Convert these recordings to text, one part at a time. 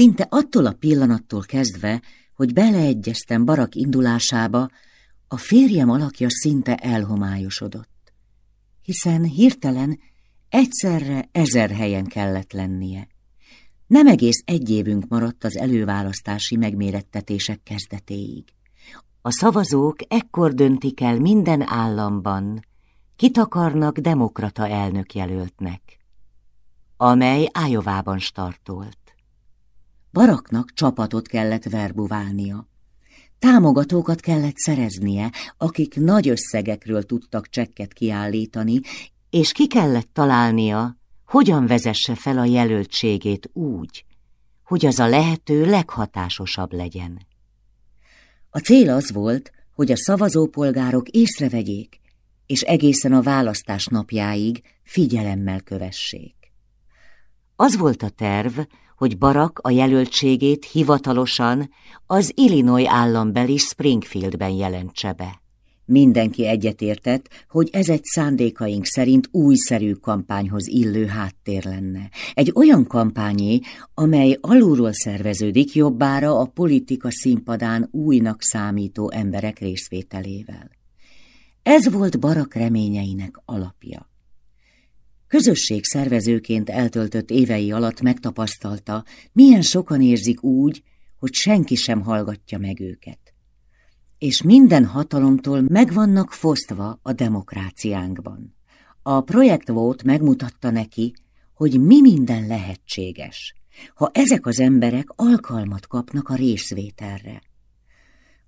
Szinte attól a pillanattól kezdve, hogy beleegyeztem Barak indulásába, a férjem alakja szinte elhomályosodott, hiszen hirtelen egyszerre ezer helyen kellett lennie. Nem egész egy évünk maradt az előválasztási megmérettetések kezdetéig. A szavazók ekkor döntik el minden államban, kit akarnak demokrata elnökjelöltnek, amely Ájovában startolt. Baraknak csapatot kellett verbuválnia. Támogatókat kellett szereznie, akik nagy összegekről tudtak csekket kiállítani, és ki kellett találnia, hogyan vezesse fel a jelöltségét úgy, hogy az a lehető leghatásosabb legyen. A cél az volt, hogy a szavazópolgárok észrevegyék, és egészen a választás napjáig figyelemmel kövessék. Az volt a terv, hogy Barak a jelöltségét hivatalosan az Illinois állambeli Springfieldben jelentse be. Mindenki egyetértett, hogy ez egy szándékaink szerint újszerű kampányhoz illő háttér lenne. Egy olyan kampányé, amely alulról szerveződik jobbára a politika színpadán újnak számító emberek részvételével. Ez volt Barak reményeinek alapja. Közösség szervezőként eltöltött évei alatt megtapasztalta, milyen sokan érzik úgy, hogy senki sem hallgatja meg őket. És minden hatalomtól megvannak fosztva a demokráciánkban. A projekt volt megmutatta neki, hogy mi minden lehetséges, ha ezek az emberek alkalmat kapnak a részvételre.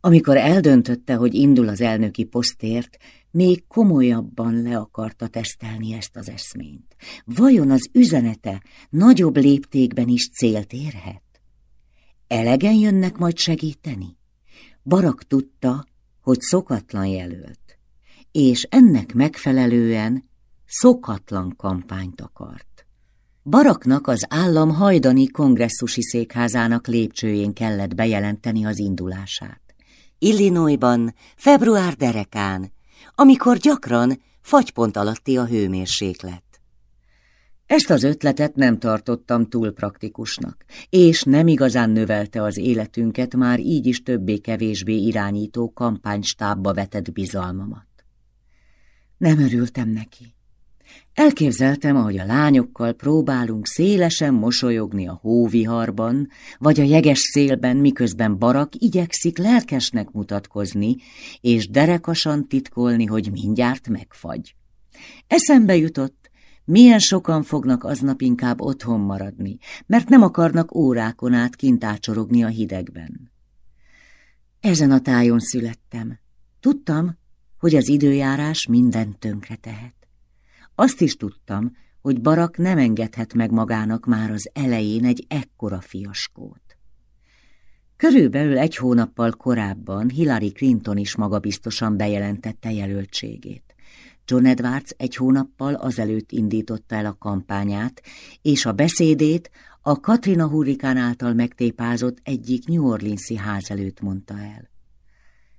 Amikor eldöntötte, hogy indul az elnöki posztért, még komolyabban le akarta tesztelni ezt az eszményt. Vajon az üzenete nagyobb léptékben is célt érhet? Elegen jönnek majd segíteni? Barak tudta, hogy szokatlan jelölt, és ennek megfelelően szokatlan kampányt akart. Baraknak az állam hajdani kongresszusi székházának lépcsőjén kellett bejelenteni az indulását. Illinoisban, február derekán, amikor gyakran fagypont alatti a hőmérséklet. Ezt az ötletet nem tartottam túl praktikusnak, és nem igazán növelte az életünket már így is többé-kevésbé irányító kampánystábba vetett bizalmamat. Nem örültem neki. Elképzeltem, ahogy a lányokkal próbálunk szélesen mosolyogni a hóviharban, vagy a jeges szélben, miközben barak igyekszik lelkesnek mutatkozni, és derekasan titkolni, hogy mindjárt megfagy. Eszembe jutott, milyen sokan fognak aznap inkább otthon maradni, mert nem akarnak órákon át kint ácsorogni a hidegben. Ezen a tájon születtem. Tudtam, hogy az időjárás mindent tönkre tehet. Azt is tudtam, hogy Barak nem engedhet meg magának már az elején egy ekkora fiaskót. Körülbelül egy hónappal korábban Hillary Clinton is magabiztosan bejelentette jelöltségét. John Edwards egy hónappal azelőtt indította el a kampányát, és a beszédét a Katrina hurrikán által megtépázott egyik New Orleans-i ház előtt mondta el.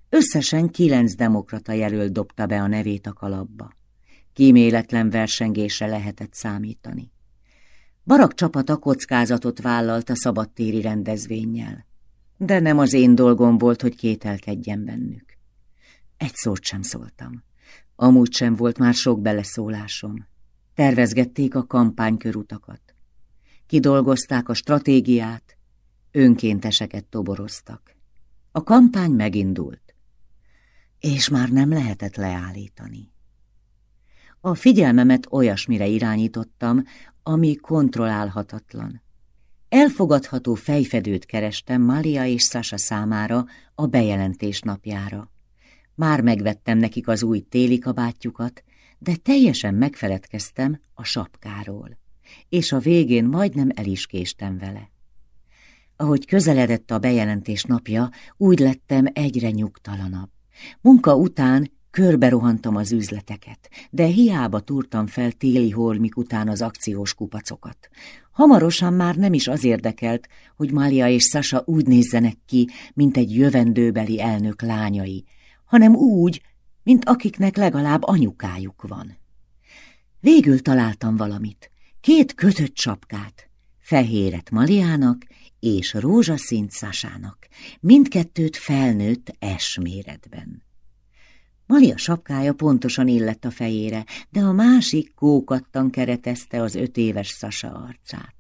Összesen kilenc demokrata jelölt dobta be a nevét a kalapba. Kíméletlen versengésre lehetett számítani. Barak csapata kockázatot vállalt a szabadtéri rendezvényjel, de nem az én dolgom volt, hogy kételkedjen bennük. Egy szót sem szóltam. Amúgy sem volt már sok beleszólásom. Tervezgették a kampánykörutakat. Kidolgozták a stratégiát, önkénteseket toboroztak. A kampány megindult, és már nem lehetett leállítani. A figyelmemet olyasmire irányítottam, ami kontrollálhatatlan. Elfogadható fejfedőt kerestem Malia és Sasa számára a bejelentés napjára. Már megvettem nekik az új téli kabátjukat, de teljesen megfeledkeztem a sapkáról, és a végén majdnem el is késtem vele. Ahogy közeledett a bejelentés napja, úgy lettem egyre nyugtalanabb. Munka után Körbe rohantam az üzleteket, de hiába túrtam fel téli holmik után az akciós kupacokat. Hamarosan már nem is az érdekelt, hogy Mália és Sasa úgy nézzenek ki, mint egy jövendőbeli elnök lányai, hanem úgy, mint akiknek legalább anyukájuk van. Végül találtam valamit, két kötött sapkát, fehéret Maliának és rózsaszint Szásának, mindkettőt felnőtt S méretben. Malia sapkája pontosan illett a fejére, de a másik kókattan keretezte az öt éves Szasa arcát.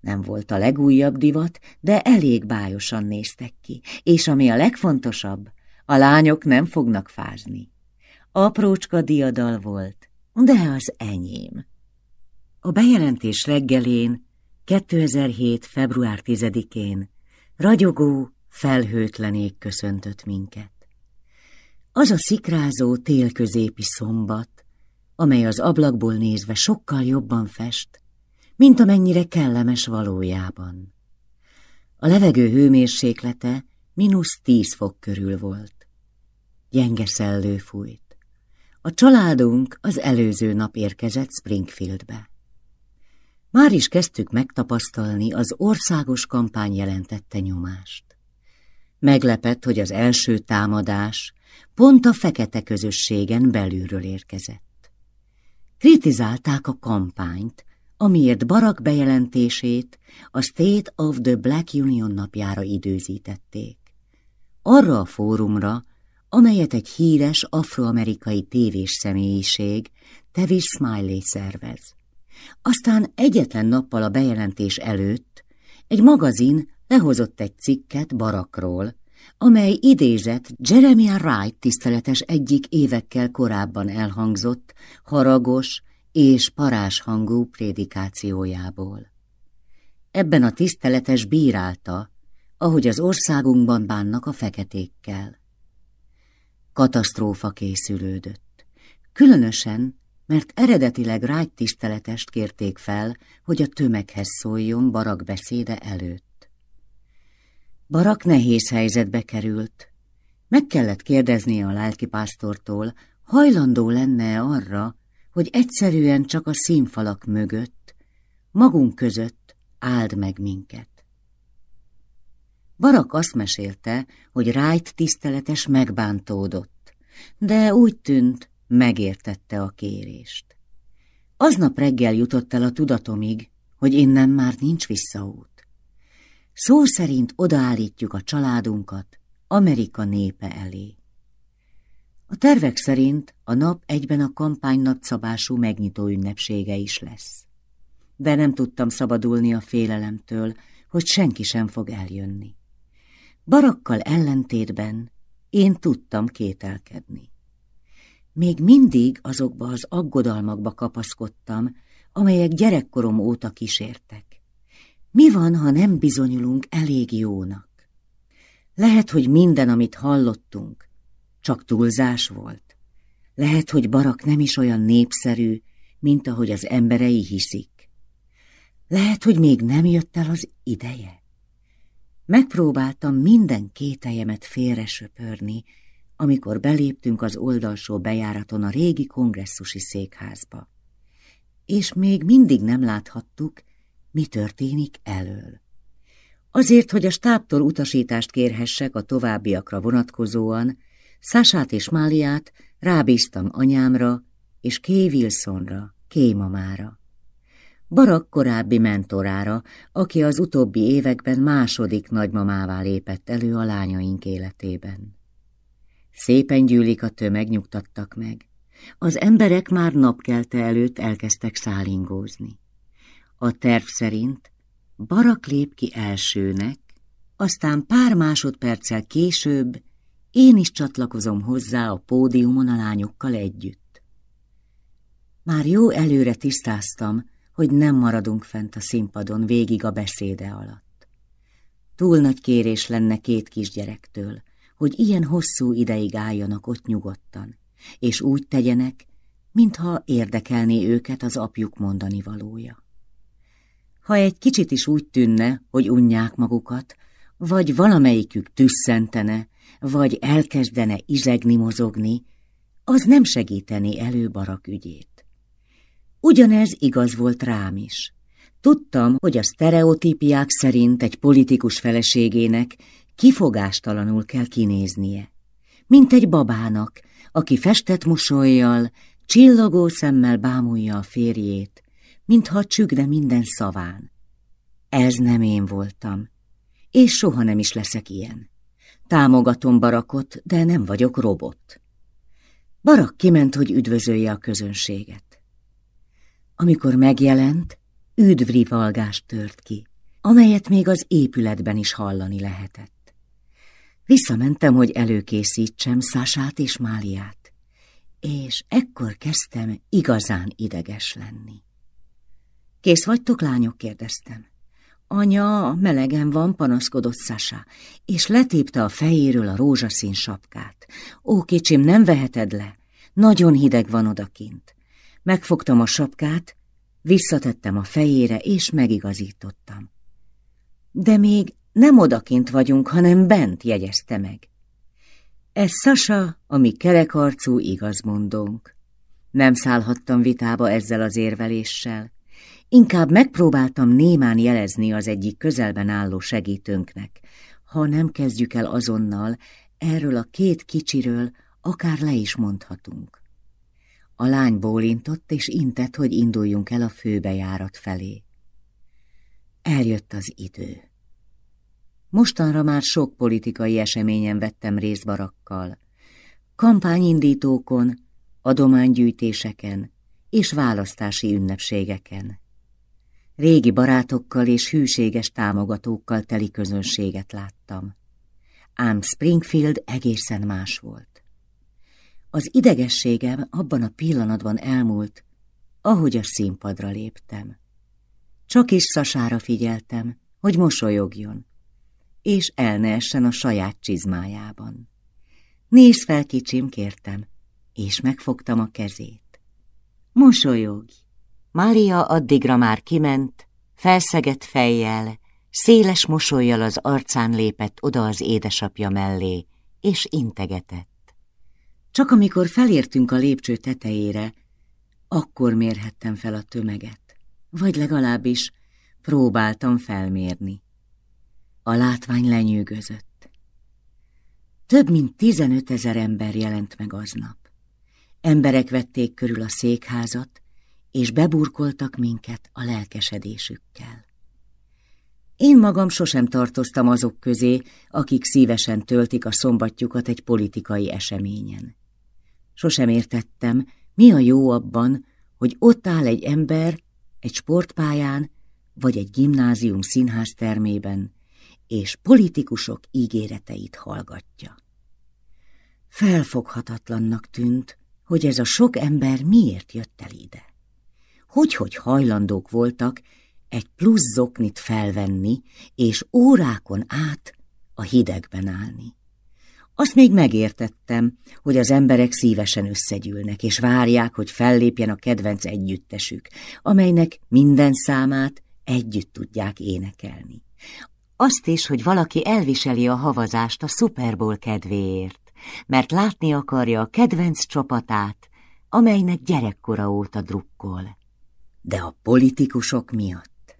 Nem volt a legújabb divat, de elég bájosan néztek ki, és ami a legfontosabb, a lányok nem fognak fázni. Aprócska diadal volt, de az enyém. A bejelentés reggelén, 2007. február 10-én ragyogó, felhőtlen ég köszöntött minket. Az a szikrázó télközépi szombat, amely az ablakból nézve sokkal jobban fest, mint amennyire kellemes valójában. A levegő hőmérséklete mínusz tíz fok körül volt. Gyenge szellő fújt. A családunk az előző nap érkezett Springfieldbe. Már is kezdtük megtapasztalni az országos kampány jelentette nyomást. Meglepett, hogy az első támadás pont a fekete közösségen belülről érkezett. Kritizálták a kampányt, amiért Barak bejelentését a State of the Black Union napjára időzítették. Arra a fórumra, amelyet egy híres afroamerikai tévés személyiség, Tevis Smiley szervez. Aztán egyetlen nappal a bejelentés előtt egy magazin lehozott egy cikket Barakról, amely idézett Jeremiah Wright tiszteletes egyik évekkel korábban elhangzott, haragos és parás hangú prédikációjából. Ebben a tiszteletes bírálta, ahogy az országunkban bánnak a feketékkel. Katasztrófa készülődött. Különösen, mert eredetileg Wright tiszteletest kérték fel, hogy a tömeghez szóljon Barak beszéde előtt. Barak nehéz helyzetbe került. Meg kellett kérdeznie a lelkipásztortól, hajlandó lenne arra, hogy egyszerűen csak a színfalak mögött, magunk között áld meg minket. Barak azt mesélte, hogy Rájt tiszteletes megbántódott, de úgy tűnt, megértette a kérést. Aznap reggel jutott el a tudatomig, hogy innen már nincs visszaút. Szó szerint odaállítjuk a családunkat Amerika népe elé. A tervek szerint a nap egyben a kampány nagyszabású megnyitó ünnepsége is lesz. De nem tudtam szabadulni a félelemtől, hogy senki sem fog eljönni. Barakkal ellentétben én tudtam kételkedni. Még mindig azokba az aggodalmakba kapaszkodtam, amelyek gyerekkorom óta kísértek. Mi van, ha nem bizonyulunk elég jónak? Lehet, hogy minden, amit hallottunk, csak túlzás volt. Lehet, hogy Barak nem is olyan népszerű, mint ahogy az emberei hiszik. Lehet, hogy még nem jött el az ideje. Megpróbáltam minden kételjemet félre amikor beléptünk az oldalsó bejáraton a régi kongresszusi székházba. És még mindig nem láthattuk, mi történik elől. Azért, hogy a stábtól utasítást kérhessek a továbbiakra vonatkozóan, Szását és Máliát rábíztam anyámra és Kay Wilsonra, Kay mamára. Barak korábbi mentorára, aki az utóbbi években második nagymamává lépett elő a lányaink életében. Szépen gyűlik a tömeg, nyugtattak meg. Az emberek már napkelte előtt elkezdtek szálingózni. A terv szerint Barak lép ki elsőnek, aztán pár másodperccel később én is csatlakozom hozzá a pódiumon a lányokkal együtt. Már jó előre tisztáztam, hogy nem maradunk fent a színpadon végig a beszéde alatt. Túl nagy kérés lenne két kisgyerektől, hogy ilyen hosszú ideig álljanak ott nyugodtan, és úgy tegyenek, mintha érdekelné őket az apjuk mondani valója. Ha egy kicsit is úgy tűnne, hogy unják magukat, vagy valamelyikük tüsszentene, vagy elkezdene izegni, mozogni, az nem segíteni elő Barak ügyét. Ugyanez igaz volt rám is. Tudtam, hogy a sztereotípiák szerint egy politikus feleségének kifogástalanul kell kinéznie. Mint egy babának, aki festett mosolyjal, csillogó szemmel bámulja a férjét, mintha csügne minden szaván. Ez nem én voltam, és soha nem is leszek ilyen. Támogatom Barakot, de nem vagyok robot. Barak kiment, hogy üdvözölje a közönséget. Amikor megjelent, üdvrivalgást tört ki, amelyet még az épületben is hallani lehetett. Visszamentem, hogy előkészítsem Szását és Máliát, és ekkor kezdtem igazán ideges lenni. Kész vagytok, lányok? kérdeztem. Anya, melegen van, panaszkodott Sasa, és letépte a fejéről a rózsaszín sapkát. Ó, kicsim, nem veheted le, nagyon hideg van odakint. Megfogtam a sapkát, visszatettem a fejére, és megigazítottam. De még nem odakint vagyunk, hanem bent, jegyezte meg. Ez Sasa, ami kerekarcú igazmondónk. Nem szállhattam vitába ezzel az érveléssel. Inkább megpróbáltam némán jelezni az egyik közelben álló segítőnknek, ha nem kezdjük el azonnal, erről a két kicsiről akár le is mondhatunk. A lány bólintott és intett, hogy induljunk el a főbejárat felé. Eljött az idő. Mostanra már sok politikai eseményen vettem részt barakkal. Kampányindítókon, adománygyűjtéseken és választási ünnepségeken. Régi barátokkal és hűséges támogatókkal teli közönséget láttam. Ám Springfield egészen más volt. Az idegességem abban a pillanatban elmúlt, ahogy a színpadra léptem. Csak is Szasára figyeltem, hogy mosolyogjon, és el ne essen a saját csizmájában. Nézz fel, kicsim, kértem, és megfogtam a kezét. Mosolyogj! Mária addigra már kiment, felszegett fejjel, széles mosolyjal az arcán lépett oda az édesapja mellé, és integetett. Csak amikor felértünk a lépcső tetejére, akkor mérhettem fel a tömeget, vagy legalábbis próbáltam felmérni. A látvány lenyűgözött. Több mint tizenöt ezer ember jelent meg aznap. Emberek vették körül a székházat, és beburkoltak minket a lelkesedésükkel. Én magam sosem tartoztam azok közé, akik szívesen töltik a szombatjukat egy politikai eseményen. Sosem értettem, mi a jó abban, hogy ott áll egy ember egy sportpályán, vagy egy gimnázium színház termében, és politikusok ígéreteit hallgatja. Felfoghatatlannak tűnt, hogy ez a sok ember miért jött el ide hogy-hogy hajlandók voltak egy plusz zoknit felvenni, és órákon át a hidegben állni. Azt még megértettem, hogy az emberek szívesen összegyűlnek, és várják, hogy fellépjen a kedvenc együttesük, amelynek minden számát együtt tudják énekelni. Azt is, hogy valaki elviseli a havazást a Super Bowl kedvéért, mert látni akarja a kedvenc csapatát, amelynek gyerekkora óta drukkol de a politikusok miatt.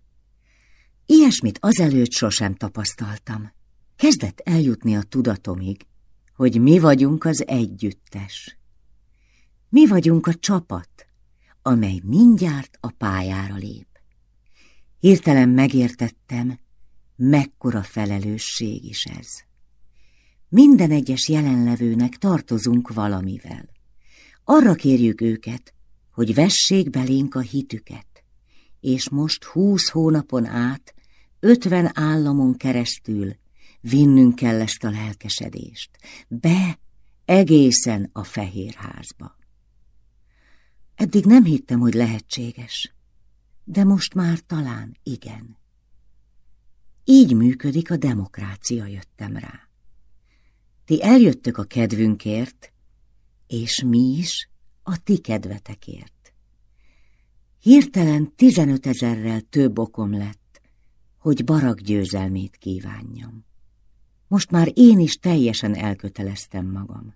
Ilyesmit azelőtt sosem tapasztaltam. Kezdett eljutni a tudatomig, hogy mi vagyunk az együttes. Mi vagyunk a csapat, amely mindjárt a pályára lép. Hirtelen megértettem, mekkora felelősség is ez. Minden egyes jelenlevőnek tartozunk valamivel. Arra kérjük őket, hogy vessék belénk a hitüket, és most húsz hónapon át, ötven államon keresztül vinnünk kell ezt a lelkesedést, be egészen a fehérházba. Eddig nem hittem, hogy lehetséges, de most már talán igen. Így működik a demokrácia, jöttem rá. Ti eljöttök a kedvünkért, és mi is a ti kedvetekért. Hirtelen tizenöt ezerrel több okom lett, hogy barak győzelmét kívánjam. Most már én is teljesen elköteleztem magam.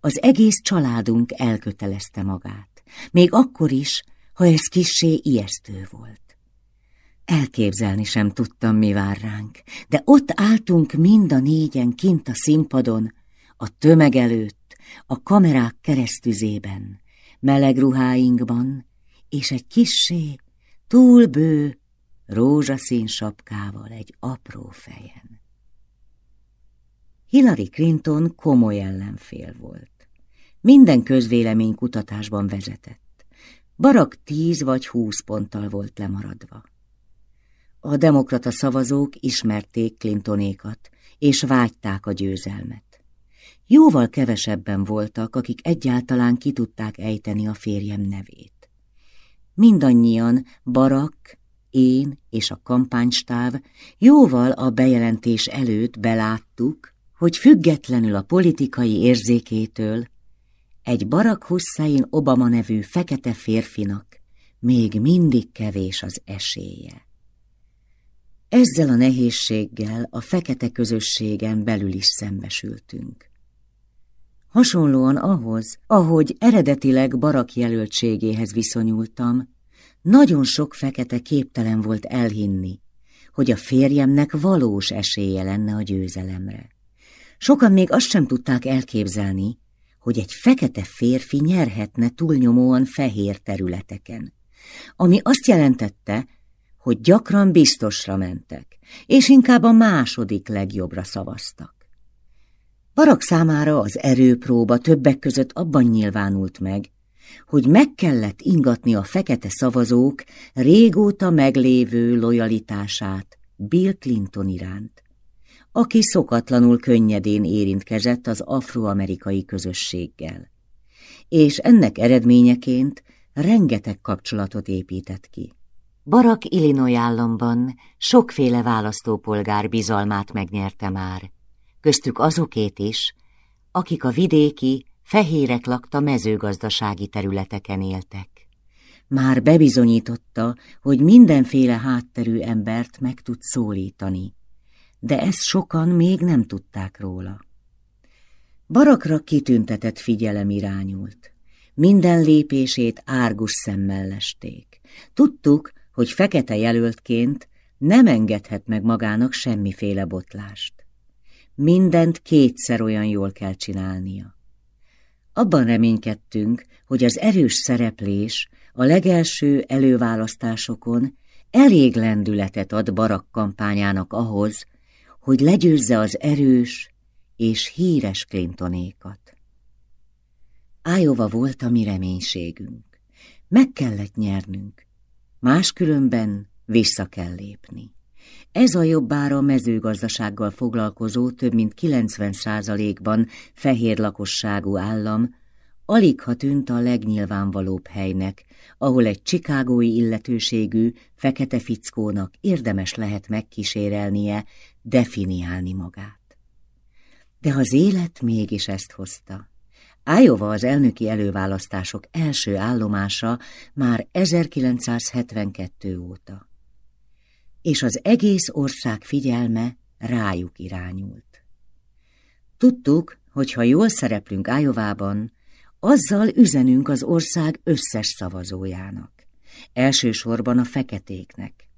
Az egész családunk elkötelezte magát, még akkor is, ha ez kissé ijesztő volt. Elképzelni sem tudtam, mi vár ránk, de ott álltunk mind a négyen kint a színpadon, a tömeg előtt, a kamerák keresztüzében, meleg ruháinkban, és egy kissé túl bő, rózsaszín sapkával egy apró fejen. Hillary Clinton komoly ellenfél volt. Minden közvélemény kutatásban vezetett. Barak tíz vagy húsz ponttal volt lemaradva. A demokrata szavazók ismerték Clintonékat, és vágyták a győzelmet. Jóval kevesebben voltak, akik egyáltalán ki tudták ejteni a férjem nevét. Mindannyian, Barak, én és a kampánystáv jóval a bejelentés előtt beláttuk, hogy függetlenül a politikai érzékétől egy Barack Hussein Obama nevű fekete férfinak még mindig kevés az esélye. Ezzel a nehézséggel a fekete közösségen belül is szembesültünk. Hasonlóan ahhoz, ahogy eredetileg Barak jelöltségéhez viszonyultam, nagyon sok fekete képtelen volt elhinni, hogy a férjemnek valós esélye lenne a győzelemre. Sokan még azt sem tudták elképzelni, hogy egy fekete férfi nyerhetne túlnyomóan fehér területeken, ami azt jelentette, hogy gyakran biztosra mentek, és inkább a második legjobbra szavaztak. Barak számára az erőpróba többek között abban nyilvánult meg, hogy meg kellett ingatni a fekete szavazók régóta meglévő lojalitását Bill Clinton iránt, aki szokatlanul könnyedén érintkezett az afroamerikai közösséggel, és ennek eredményeként rengeteg kapcsolatot épített ki. Barak Illinois államban sokféle választópolgár bizalmát megnyerte már, köztük azokét is, akik a vidéki, fehérek lakta mezőgazdasági területeken éltek. Már bebizonyította, hogy mindenféle hátterű embert meg tud szólítani, de ezt sokan még nem tudták róla. Barakra kitüntetett figyelem irányult. Minden lépését árgus szemmel lesték. Tudtuk, hogy fekete jelöltként nem engedhet meg magának semmiféle botlást. Mindent kétszer olyan jól kell csinálnia. Abban reménykedtünk, hogy az erős szereplés a legelső előválasztásokon elég lendületet ad Barak kampányának ahhoz, hogy legyőzze az erős és híres Clintonékat. Ájova volt a mi reménységünk. Meg kellett nyernünk, máskülönben vissza kell lépni. Ez a jobbára mezőgazdasággal foglalkozó több mint 90%-ban fehér lakosságú állam alig ha tűnt a legnyilvánvalóbb helynek, ahol egy csikágói illetőségű, fekete fickónak érdemes lehet megkísérelnie, definiálni magát. De az élet mégis ezt hozta. Ájova az elnöki előválasztások első állomása már 1972 óta és az egész ország figyelme rájuk irányult. Tudtuk, hogy ha jól szereplünk Ájovában, azzal üzenünk az ország összes szavazójának, elsősorban a feketéknek,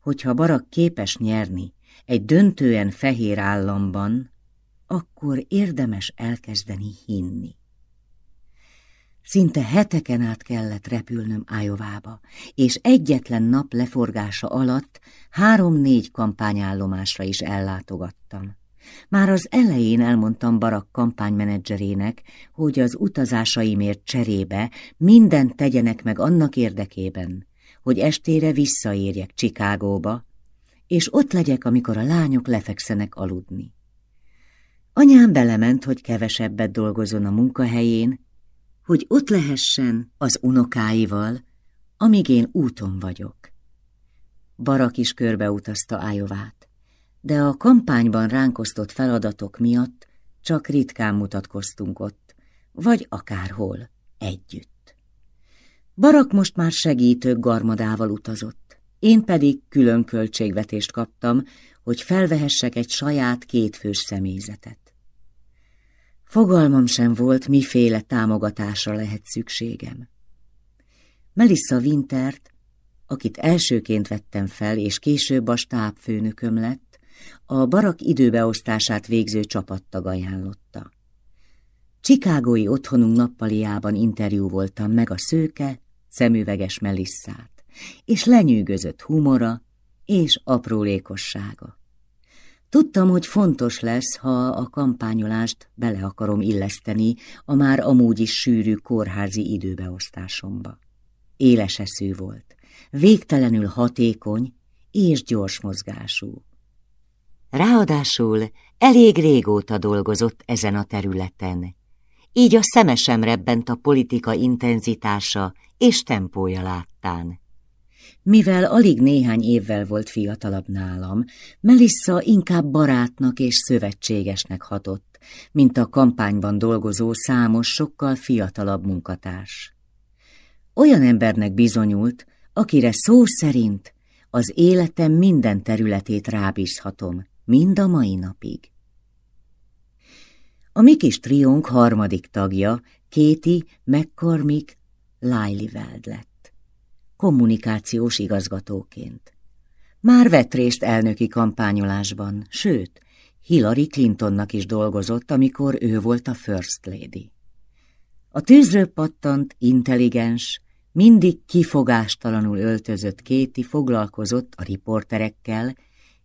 hogyha Barak képes nyerni egy döntően fehér államban, akkor érdemes elkezdeni hinni. Szinte heteken át kellett repülnöm Ájovába, és egyetlen nap leforgása alatt három-négy kampányállomásra is ellátogattam. Már az elején elmondtam Barak kampánymenedzserének, hogy az utazásaimért cserébe mindent tegyenek meg annak érdekében, hogy estére visszaérjek Csikágóba, és ott legyek, amikor a lányok lefekszenek aludni. Anyám belement, hogy kevesebbet dolgozon a munkahelyén, hogy ott lehessen az unokáival, amíg én úton vagyok. Barak is körbeutazta Ájovát, de a kampányban ránkosztott feladatok miatt csak ritkán mutatkoztunk ott, vagy akárhol, együtt. Barak most már segítők garmadával utazott, én pedig külön költségvetést kaptam, hogy felvehessek egy saját kétfős személyzetet. Fogalmam sem volt, miféle támogatásra lehet szükségem. Melissa Wintert, akit elsőként vettem fel, és később a stábfőnököm lett, a barak időbeosztását végző csapattag ajánlotta. Csikágói otthonunk nappaliában interjú voltam meg a szőke, szemüveges Melissát, és lenyűgözött humora és aprólékossága. Tudtam, hogy fontos lesz, ha a kampányolást bele akarom illeszteni a már amúgy is sűrű kórházi időbeosztásomba. Éles eszű volt, végtelenül hatékony és gyors mozgású. Ráadásul elég régóta dolgozott ezen a területen, így a szemesem rebbent a politika intenzitása és tempója láttán. Mivel alig néhány évvel volt fiatalabb nálam, Melissa inkább barátnak és szövetségesnek hatott, mint a kampányban dolgozó számos, sokkal fiatalabb munkatárs. Olyan embernek bizonyult, akire szó szerint az életem minden területét rábízhatom, mind a mai napig. A mi kis triónk harmadik tagja, Kéti McCormick Lilyweld lett, kommunikációs igazgatóként. Már vett részt elnöki kampányolásban, sőt, Hillary Clintonnak is dolgozott, amikor ő volt a First Lady. A tűzről pattant, intelligens, mindig kifogástalanul öltözött Kéti foglalkozott a riporterekkel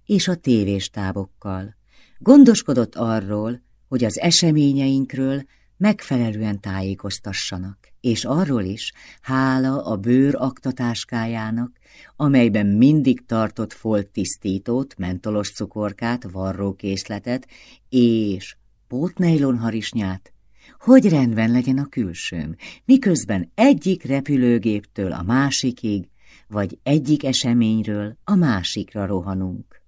és a tévéstábokkal. Gondoskodott arról, hogy az eseményeinkről megfelelően tájékoztassanak, és arról is, hála a bőr aktatáskájának, amelyben mindig tartott folttisztítót, mentolos cukorkát, varrókészletet és pótnejlonharisnyát, hogy rendben legyen a külsőm, miközben egyik repülőgéptől a másikig, vagy egyik eseményről a másikra rohanunk.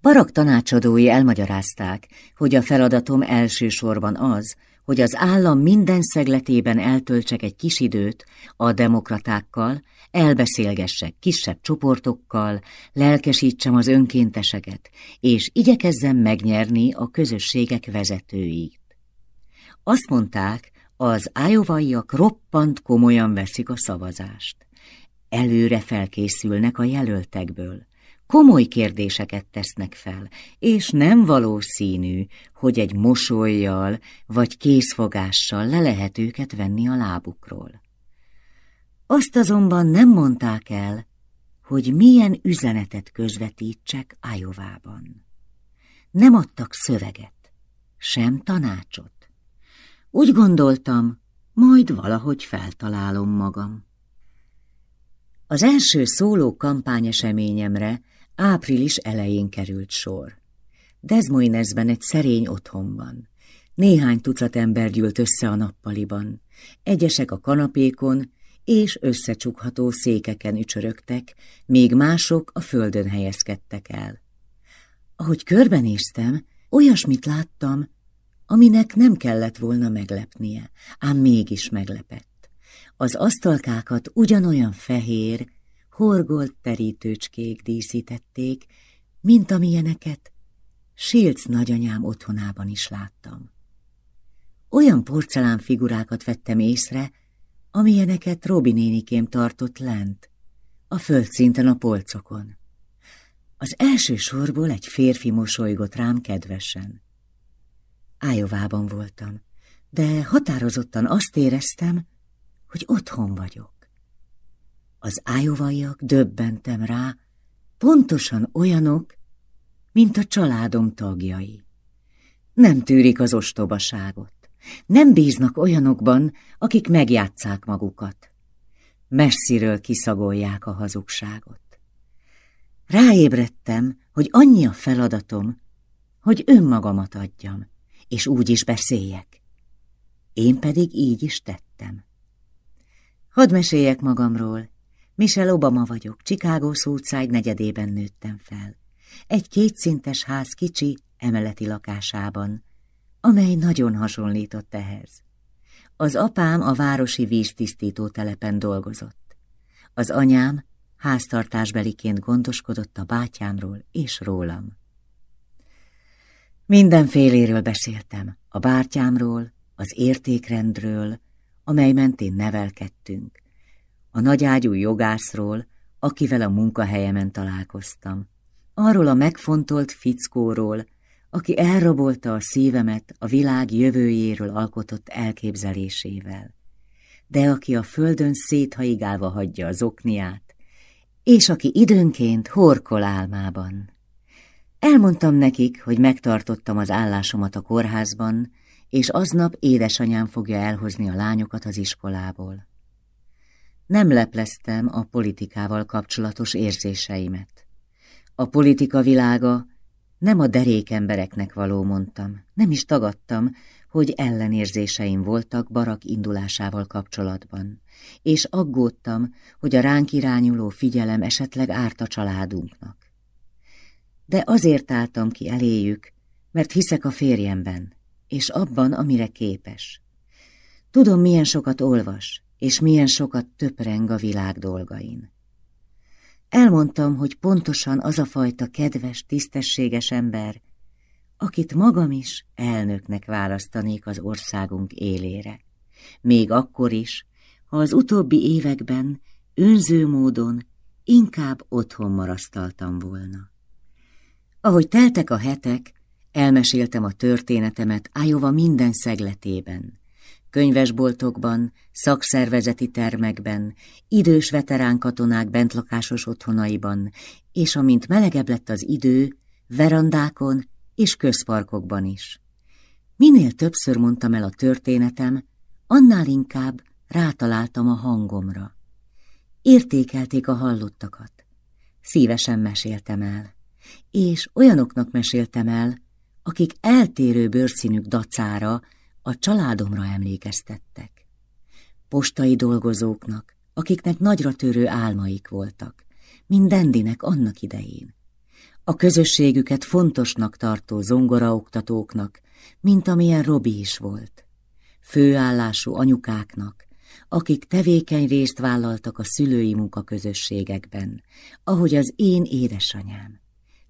Barak tanácsadói elmagyarázták, hogy a feladatom elsősorban az, hogy az állam minden szegletében eltöltsek egy kis időt a demokratákkal, elbeszélgessek kisebb csoportokkal, lelkesítsem az önkénteseket, és igyekezzem megnyerni a közösségek vezetőit. Azt mondták, az ájovaiak roppant komolyan veszik a szavazást. Előre felkészülnek a jelöltekből komoly kérdéseket tesznek fel, és nem valószínű, hogy egy mosolyjal vagy készfogással le lehet őket venni a lábukról. Azt azonban nem mondták el, hogy milyen üzenetet közvetítsek Ájovában. Nem adtak szöveget, sem tanácsot. Úgy gondoltam, majd valahogy feltalálom magam. Az első szóló kampányeseményemre Április elején került sor. Desmoinesben egy szerény otthonban. Néhány tucat ember gyűlt össze a nappaliban. Egyesek a kanapékon és összecsukható székeken ücsörögtek, még mások a földön helyezkedtek el. Ahogy körbenéztem, olyasmit láttam, aminek nem kellett volna meglepnie, ám mégis meglepett. Az asztalkákat ugyanolyan fehér, horgolt terítőcskék díszítették, mint amilyeneket Silc nagyanyám otthonában is láttam. Olyan porcelán figurákat vettem észre, amilyeneket Robi nénikém tartott lent, a földszinten a polcokon. Az első sorból egy férfi mosolygott rám kedvesen. Ájovában voltam, de határozottan azt éreztem, hogy otthon vagyok. Az ájovaiak döbbentem rá, pontosan olyanok, mint a családom tagjai. Nem tűrik az ostobaságot, nem bíznak olyanokban, akik megjátszák magukat. Messziről kiszagolják a hazugságot. Ráébredtem, hogy annyi a feladatom, hogy önmagamat adjam, és úgy is beszéljek. Én pedig így is tettem. Hadd meséljek magamról, Michelle Obama vagyok, Chicago Southside negyedében nőttem fel. Egy kétszintes ház kicsi, emeleti lakásában, amely nagyon hasonlított ehhez. Az apám a városi víztisztító telepen dolgozott. Az anyám háztartásbeliként gondoskodott a bátyámról és rólam. Mindenféléről beszéltem, a bátyámról, az értékrendről, amely mentén nevelkedtünk, a nagyágyú jogászról, akivel a munkahelyemen találkoztam, arról a megfontolt fickóról, aki elrabolta a szívemet a világ jövőjéről alkotott elképzelésével. de aki a földön széthaigálva hagyja az okniát, és aki időnként horkol álmában. Elmondtam nekik, hogy megtartottam az állásomat a kórházban, és aznap édesanyám fogja elhozni a lányokat az iskolából. Nem lepleztem a politikával kapcsolatos érzéseimet. A politika világa nem a derék embereknek való mondtam, nem is tagadtam, hogy ellenérzéseim voltak barak indulásával kapcsolatban, és aggódtam, hogy a ránk irányuló figyelem esetleg árt a családunknak. De azért álltam ki eléjük, mert hiszek a férjemben, és abban, amire képes. Tudom, milyen sokat olvas, és milyen sokat töpreng a világ dolgain. Elmondtam, hogy pontosan az a fajta kedves, tisztességes ember, akit magam is elnöknek választanék az országunk élére. Még akkor is, ha az utóbbi években önző módon inkább otthon marasztaltam volna. Ahogy teltek a hetek, elmeséltem a történetemet Ájova minden szegletében könyvesboltokban, szakszervezeti termekben, idős veterán katonák bentlakásos otthonaiban, és amint melegebb lett az idő, verandákon és közparkokban is. Minél többször mondtam el a történetem, annál inkább rátaláltam a hangomra. Értékelték a hallottakat. Szívesen meséltem el. És olyanoknak meséltem el, akik eltérő bőrszínük dacára a családomra emlékeztettek. Postai dolgozóknak, akiknek nagyra törő álmaik voltak, mint Dendinek annak idején. A közösségüket fontosnak tartó zongoraoktatóknak, mint amilyen Robi is volt. Főállású anyukáknak, akik tevékeny részt vállaltak a szülői munkaközösségekben, ahogy az én édesanyám.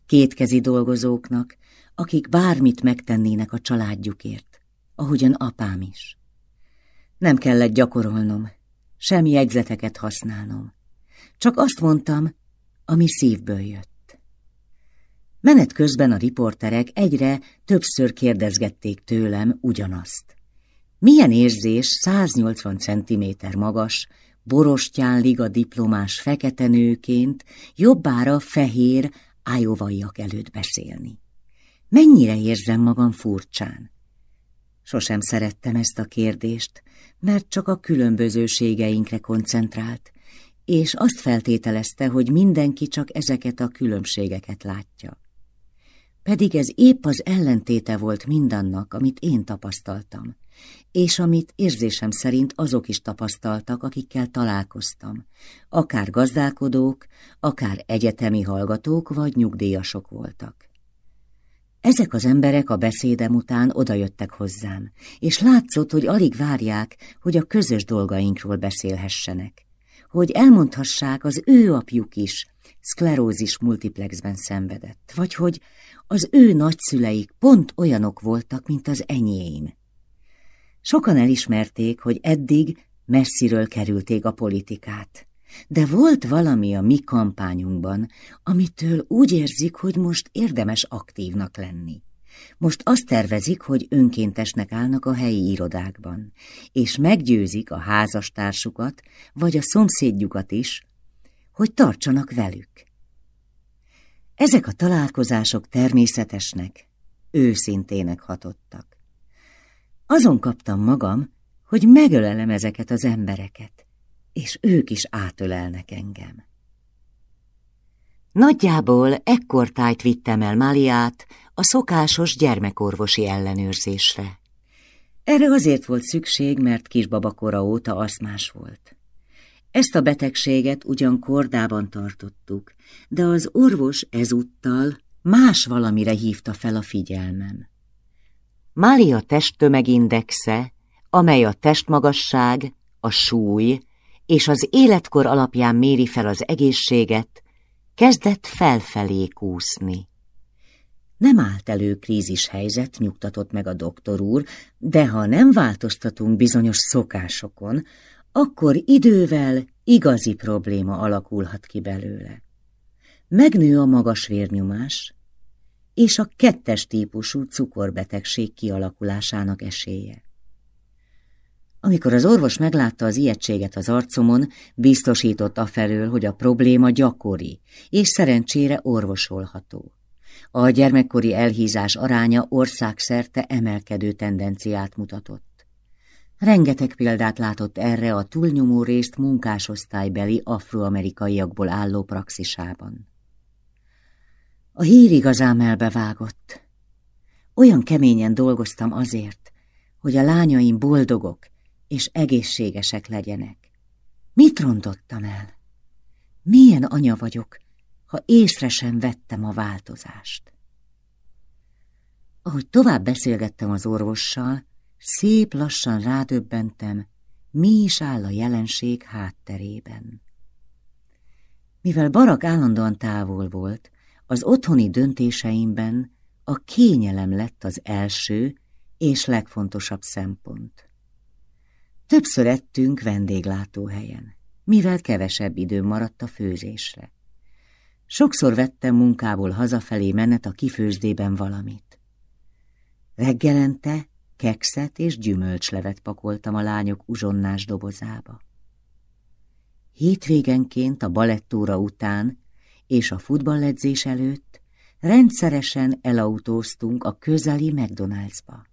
Kétkezi dolgozóknak, akik bármit megtennének a családjukért, ahogyan apám is. Nem kellett gyakorolnom, sem jegyzeteket használnom. Csak azt mondtam, ami szívből jött. Menet közben a riporterek egyre többször kérdezgették tőlem ugyanazt. Milyen érzés 180 cm magas, borostyán liga diplomás fekete nőként jobbára fehér ájovaiak előtt beszélni? Mennyire érzem magam furcsán? Sosem szerettem ezt a kérdést, mert csak a különbözőségeinkre koncentrált, és azt feltételezte, hogy mindenki csak ezeket a különbségeket látja. Pedig ez épp az ellentéte volt mindannak, amit én tapasztaltam, és amit érzésem szerint azok is tapasztaltak, akikkel találkoztam, akár gazdálkodók, akár egyetemi hallgatók vagy nyugdíjasok voltak. Ezek az emberek a beszédem után odajöttek hozzám, és látszott, hogy alig várják, hogy a közös dolgainkról beszélhessenek, hogy elmondhassák, az ő apjuk is szklerózis multiplexben szenvedett, vagy hogy az ő nagyszüleik pont olyanok voltak, mint az enyém. Sokan elismerték, hogy eddig messziről kerülték a politikát, de volt valami a mi kampányunkban, amitől úgy érzik, hogy most érdemes aktívnak lenni. Most azt tervezik, hogy önkéntesnek állnak a helyi irodákban, és meggyőzik a házastársukat, vagy a szomszédjukat is, hogy tartsanak velük. Ezek a találkozások természetesnek, őszintének hatottak. Azon kaptam magam, hogy megölelem ezeket az embereket, és ők is átölelnek engem. Nagyjából ekkor tájt vittem el Maliát a szokásos gyermekorvosi ellenőrzésre. Erre azért volt szükség, mert kisbabakora óta aszmás volt. Ezt a betegséget ugyan kordában tartottuk, de az orvos ezúttal más valamire hívta fel a figyelmem. Mália testtömegindexe, amely a testmagasság, a súly és az életkor alapján méri fel az egészséget, kezdett felfelé kúszni. Nem állt elő krízis helyzet, nyugtatott meg a doktor úr, de ha nem változtatunk bizonyos szokásokon, akkor idővel igazi probléma alakulhat ki belőle. Megnő a magas vérnyomás, és a kettes típusú cukorbetegség kialakulásának esélye. Amikor az orvos meglátta az ijegységet az arcomon, biztosított afelől, hogy a probléma gyakori, és szerencsére orvosolható. A gyermekkori elhízás aránya országszerte emelkedő tendenciát mutatott. Rengeteg példát látott erre a túlnyomó részt munkásosztálybeli afroamerikaiakból álló praxisában. A hír igazán elbevágott. Olyan keményen dolgoztam azért, hogy a lányaim boldogok és egészségesek legyenek. Mit rontottam el? Milyen anya vagyok, ha észre sem vettem a változást? Ahogy tovább beszélgettem az orvossal, szép lassan rádöbbentem, mi is áll a jelenség hátterében. Mivel Barak állandóan távol volt, az otthoni döntéseimben a kényelem lett az első és legfontosabb szempont. Többször ettünk vendéglátóhelyen, mivel kevesebb idő maradt a főzésre. Sokszor vettem munkából hazafelé menet a kifőzdében valamit. Reggelente kekszet és gyümölcslevet pakoltam a lányok uzsonnás dobozába. Hétvégenként a balettóra után és a futballedzés előtt rendszeresen elautóztunk a közeli McDonald'sba.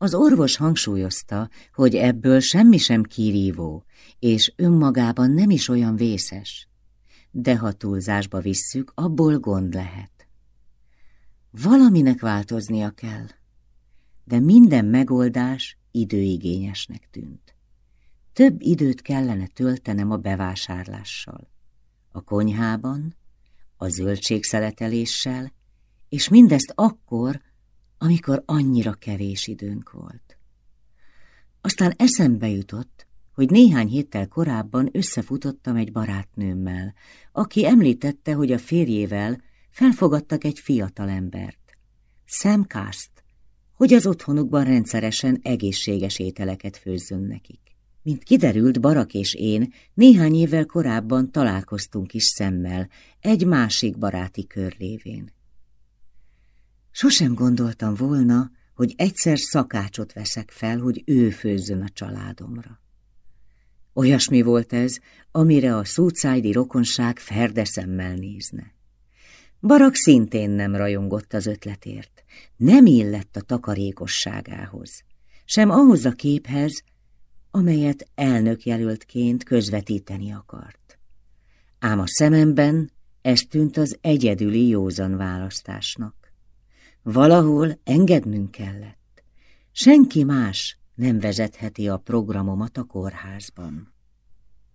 Az orvos hangsúlyozta, hogy ebből semmi sem kirívó, és önmagában nem is olyan vészes. De ha túlzásba visszük, abból gond lehet. Valaminek változnia kell, de minden megoldás időigényesnek tűnt. Több időt kellene töltenem a bevásárlással. A konyhában, a zöldségszeleteléssel, és mindezt akkor, amikor annyira kevés időnk volt. Aztán eszembe jutott, hogy néhány héttel korábban összefutottam egy barátnőmmel, aki említette, hogy a férjével felfogadtak egy fiatal embert. Sam Cast, hogy az otthonukban rendszeresen egészséges ételeket főzzön nekik. Mint kiderült, Barak és én néhány évvel korábban találkoztunk is szemmel, egy másik baráti kör lévén. Sosem gondoltam volna, hogy egyszer szakácsot veszek fel, hogy ő főzzön a családomra. Olyasmi volt ez, amire a szúcájdi rokonság ferdeszemmel nézne. Barak szintén nem rajongott az ötletért, nem illett a takarékosságához, sem ahhoz a képhez, amelyet elnökjelöltként közvetíteni akart. Ám a szememben ez tűnt az egyedüli józan választásnak. Valahol engednünk kellett. Senki más nem vezetheti a programomat a kórházban.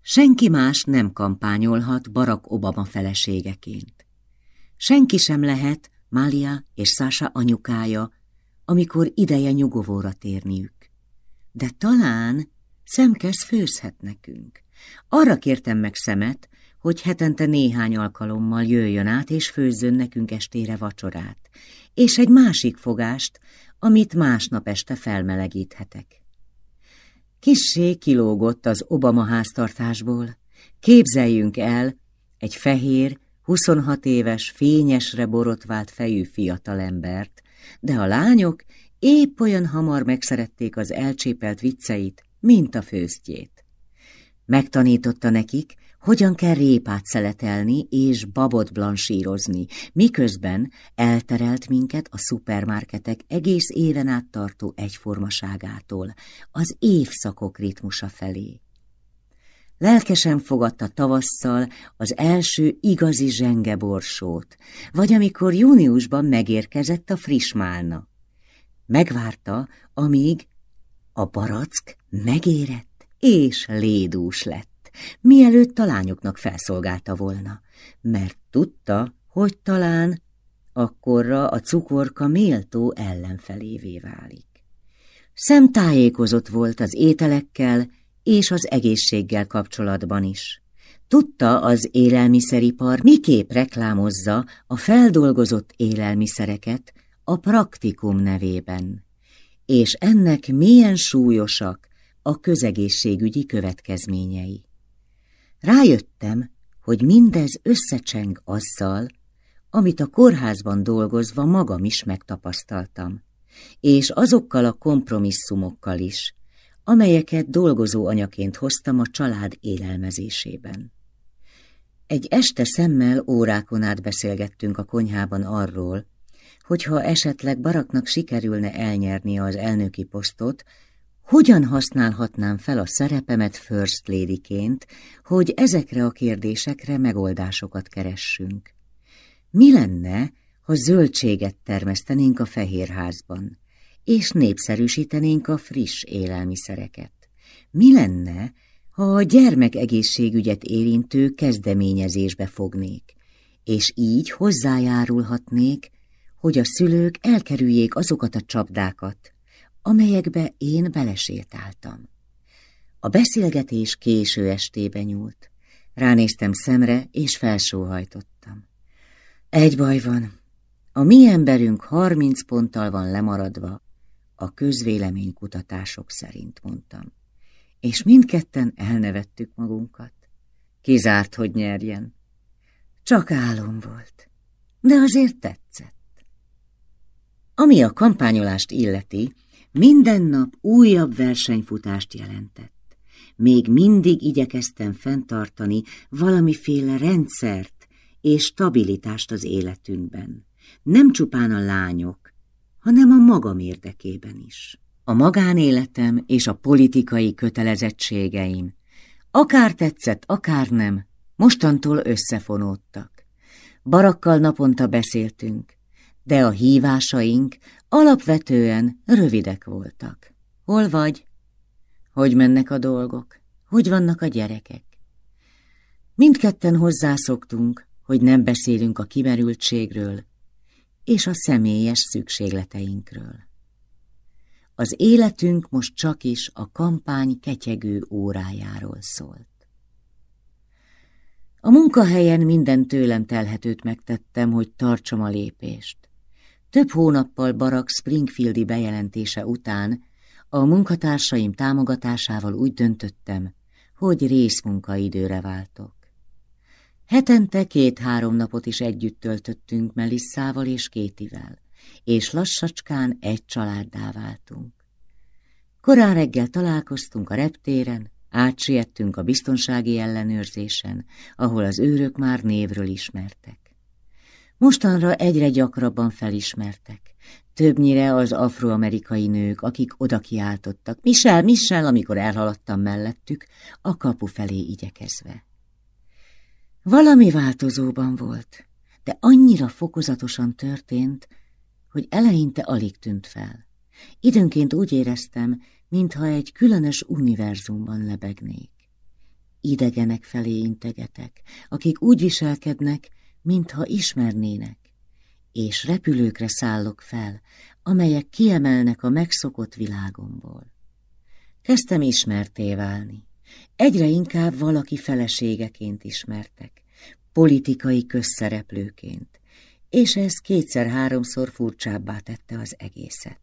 Senki más nem kampányolhat Barack Obama feleségeként. Senki sem lehet Mália és Sasha anyukája, amikor ideje nyugovóra térniük. De talán szemkesz főzhet nekünk. Arra kértem meg szemet, hogy hetente néhány alkalommal jöjjön át és főzzön nekünk estére vacsorát, és egy másik fogást, amit másnap este felmelegíthetek. Kissé kilógott az Obama háztartásból. Képzeljünk el egy fehér, 26 éves, fényesre borotvált fejű fiatalembert, de a lányok épp olyan hamar megszerették az elcsépelt vicceit, mint a főztjét. Megtanította nekik, hogyan kell répát szeletelni és babot blansírozni, miközben elterelt minket a szupermarketek egész éven át tartó egyformaságától, az évszakok ritmusa felé. Lelkesen fogadta tavasszal az első igazi zsengeborsót, vagy amikor júniusban megérkezett a friss málna. Megvárta, amíg a barack megérett és lédús lett mielőtt a lányoknak felszolgálta volna, mert tudta, hogy talán akkorra a cukorka méltó ellenfelévé válik. Szemtájékozott volt az ételekkel és az egészséggel kapcsolatban is. Tudta az élelmiszeripar, miképp reklámozza a feldolgozott élelmiszereket a praktikum nevében, és ennek milyen súlyosak a közegészségügyi következményei. Rájöttem, hogy mindez összecseng azzal, amit a kórházban dolgozva magam is megtapasztaltam, és azokkal a kompromisszumokkal is, amelyeket dolgozó anyaként hoztam a család élelmezésében. Egy este szemmel órákon át beszélgettünk a konyhában arról, hogyha esetleg Baraknak sikerülne elnyerni az elnöki posztot, hogyan használhatnám fel a szerepemet First Ladyként, hogy ezekre a kérdésekre megoldásokat keressünk. Mi lenne, ha zöldséget termesztenénk a Fehérházban, és népszerűsítenénk a friss élelmiszereket? Mi lenne, ha a gyermekegészségügyet érintő kezdeményezésbe fognék, és így hozzájárulhatnék, hogy a szülők elkerüljék azokat a csapdákat, amelyekbe én belesétáltam. A beszélgetés késő estébe nyúlt. Ránéztem szemre, és felsóhajtottam. Egy baj van. A mi emberünk harminc ponttal van lemaradva, a közvéleménykutatások szerint mondtam. És mindketten elnevettük magunkat. Kizárt, hogy nyerjen. Csak álom volt, de azért tetszett. Ami a kampányolást illeti, minden nap újabb versenyfutást jelentett. Még mindig igyekeztem fenntartani valamiféle rendszert és stabilitást az életünkben. Nem csupán a lányok, hanem a magam érdekében is. A magánéletem és a politikai kötelezettségeim, akár tetszett, akár nem, mostantól összefonódtak. Barakkal naponta beszéltünk, de a hívásaink alapvetően rövidek voltak. Hol vagy? Hogy mennek a dolgok? Hogy vannak a gyerekek? Mindketten hozzászoktunk, hogy nem beszélünk a kimerültségről és a személyes szükségleteinkről. Az életünk most csak is a kampány ketyegő órájáról szólt. A munkahelyen minden tőlem telhetőt megtettem, hogy tartsam a lépést. Több hónappal Barak Springfieldi bejelentése után a munkatársaim támogatásával úgy döntöttem, hogy részmunkaidőre váltok. Hetente két-három napot is együtt töltöttünk Melisszával és Kétivel, és lassacskán egy családdá váltunk. Korán reggel találkoztunk a reptéren, átsiettünk a biztonsági ellenőrzésen, ahol az őrök már névről ismertek. Mostanra egyre gyakrabban felismertek. Többnyire az afroamerikai nők, akik oda kiáltottak. Michel, Michel, amikor elhaladtam mellettük, a kapu felé igyekezve. Valami változóban volt, de annyira fokozatosan történt, hogy eleinte alig tűnt fel. Időnként úgy éreztem, mintha egy különös univerzumban lebegnék. Idegenek felé integetek, akik úgy viselkednek, mintha ismernének, és repülőkre szállok fel, amelyek kiemelnek a megszokott világomból. Kezdtem ismerté válni. Egyre inkább valaki feleségeként ismertek, politikai közszereplőként, és ez kétszer-háromszor furcsábbá tette az egészet.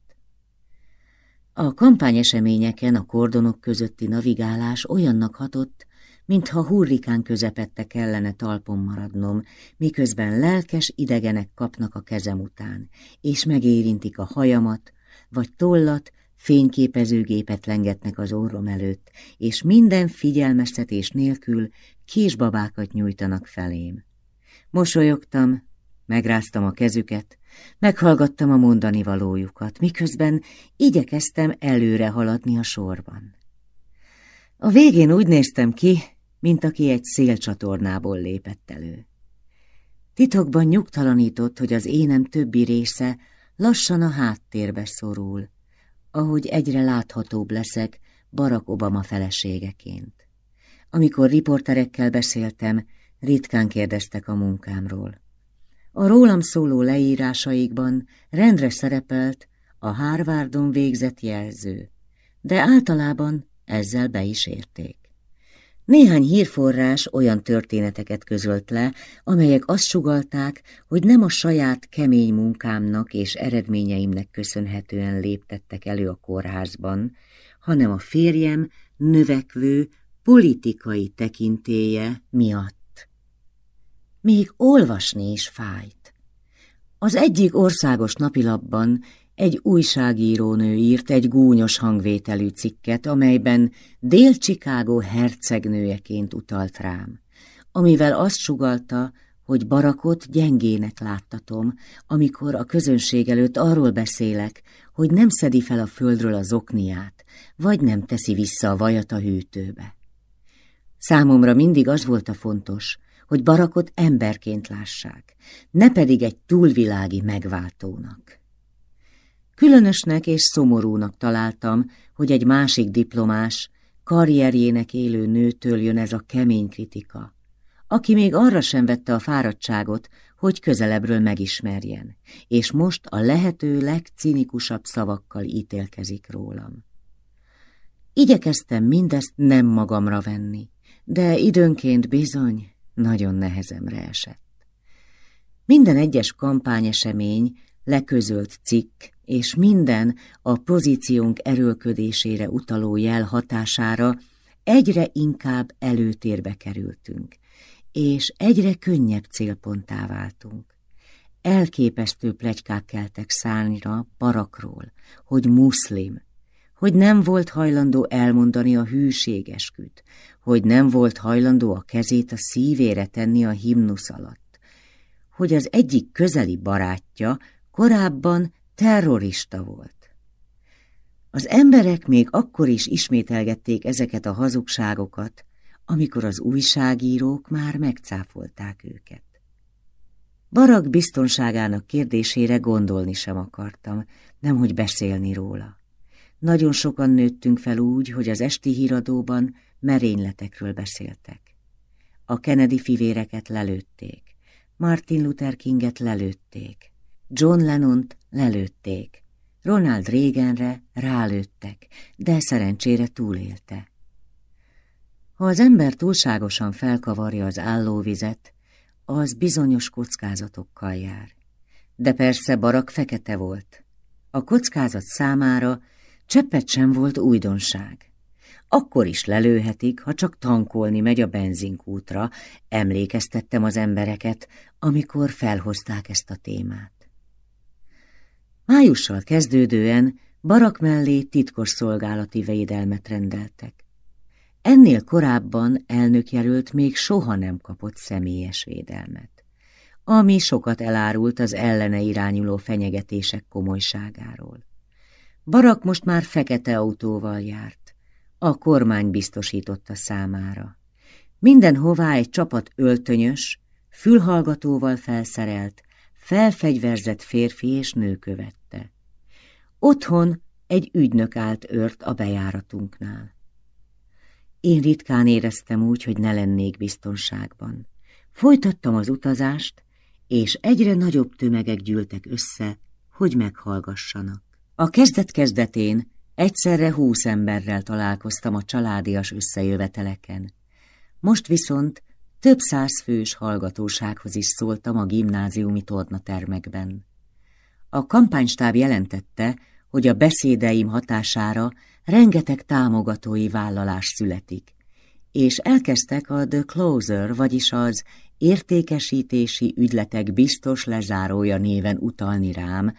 A kampányeseményeken a kordonok közötti navigálás olyannak hatott, mintha hurrikán közepette kellene talpon maradnom, miközben lelkes idegenek kapnak a kezem után, és megérintik a hajamat, vagy tollat, fényképezőgépet lengetnek az orrom előtt, és minden figyelmeztetés nélkül kisbabákat nyújtanak felém. Mosolyogtam, megráztam a kezüket, meghallgattam a mondani valójukat, miközben igyekeztem előre haladni a sorban. A végén úgy néztem ki, mint aki egy szélcsatornából lépett elő. Titokban nyugtalanított, hogy az énem többi része lassan a háttérbe szorul, ahogy egyre láthatóbb leszek Barack Obama feleségeként. Amikor riporterekkel beszéltem, ritkán kérdeztek a munkámról. A rólam szóló leírásaikban rendre szerepelt a Harvardon végzett jelző, de általában ezzel be is érték. Néhány hírforrás olyan történeteket közölt le, amelyek azt sugalták, hogy nem a saját kemény munkámnak és eredményeimnek köszönhetően léptettek elő a kórházban, hanem a férjem növekvő politikai tekintéje miatt. Még olvasni is fájt. Az egyik országos napilapban Egy újságírónő írt egy gúnyos hangvételű cikket, amelyben Dél-Chicago hercegnőjeként utalt rám, amivel azt sugalta, hogy barakot gyengének láttatom, amikor a közönség előtt arról beszélek, hogy nem szedi fel a földről az okniát, vagy nem teszi vissza a vajat a hűtőbe. Számomra mindig az volt a fontos, hogy barakot emberként lássák, ne pedig egy túlvilági megváltónak. Különösnek és szomorúnak találtam, hogy egy másik diplomás, karrierjének élő nőtől jön ez a kemény kritika, aki még arra sem vette a fáradtságot, hogy közelebbről megismerjen, és most a lehető legcinikusabb szavakkal ítélkezik rólam. Igyekeztem mindezt nem magamra venni, de időnként bizony nagyon nehezemre esett. Minden egyes kampányesemény, leközölt cikk és minden a pozíciónk erőlködésére utaló jel hatására egyre inkább előtérbe kerültünk, és egyre könnyebb célponttá váltunk. Elképesztő plegykák keltek szárnyra barakról, hogy muszlim, hogy nem volt hajlandó elmondani a hűségesküt, hogy nem volt hajlandó a kezét a szívére tenni a himnusz alatt, hogy az egyik közeli barátja korábban terrorista volt. Az emberek még akkor is ismételgették ezeket a hazugságokat, amikor az újságírók már megcáfolták őket. Barak biztonságának kérdésére gondolni sem akartam, nemhogy beszélni róla. Nagyon sokan nőttünk fel úgy, hogy az esti híradóban merényletekről beszéltek. A Kennedy fivéreket lelőtték, Martin Luther Kinget lelőtték, John Lennont lelőtték, Ronald Reaganre rálőttek, de szerencsére túlélte. Ha az ember túlságosan felkavarja az állóvizet, az bizonyos kockázatokkal jár. De persze barak fekete volt. A kockázat számára cseppet sem volt újdonság. Akkor is lelőhetik, ha csak tankolni megy a benzinkútra, emlékeztettem az embereket, amikor felhozták ezt a témát. Májussal kezdődően barak mellé titkos szolgálati védelmet rendeltek. Ennél korábban elnökjelölt még soha nem kapott személyes védelmet, ami sokat elárult az ellene irányuló fenyegetések komolyságáról. Barak most már fekete autóval járt, a kormány biztosította számára. Mindenhová egy csapat öltönyös, fülhallgatóval felszerelt, felfegyverzett férfi és nő követte. Otthon egy ügynök állt ört a bejáratunknál. Én ritkán éreztem úgy, hogy ne lennék biztonságban. Folytattam az utazást, és egyre nagyobb tömegek gyűltek össze, hogy meghallgassanak. A kezdet-kezdetén egyszerre húsz emberrel találkoztam a családias összejöveteleken. Most viszont több száz fős hallgatósághoz is szóltam a gimnáziumi tornatermekben. A kampánystáb jelentette, hogy a beszédeim hatására rengeteg támogatói vállalás születik, és elkezdtek a The Closer, vagyis az értékesítési ügyletek biztos lezárója néven utalni rám,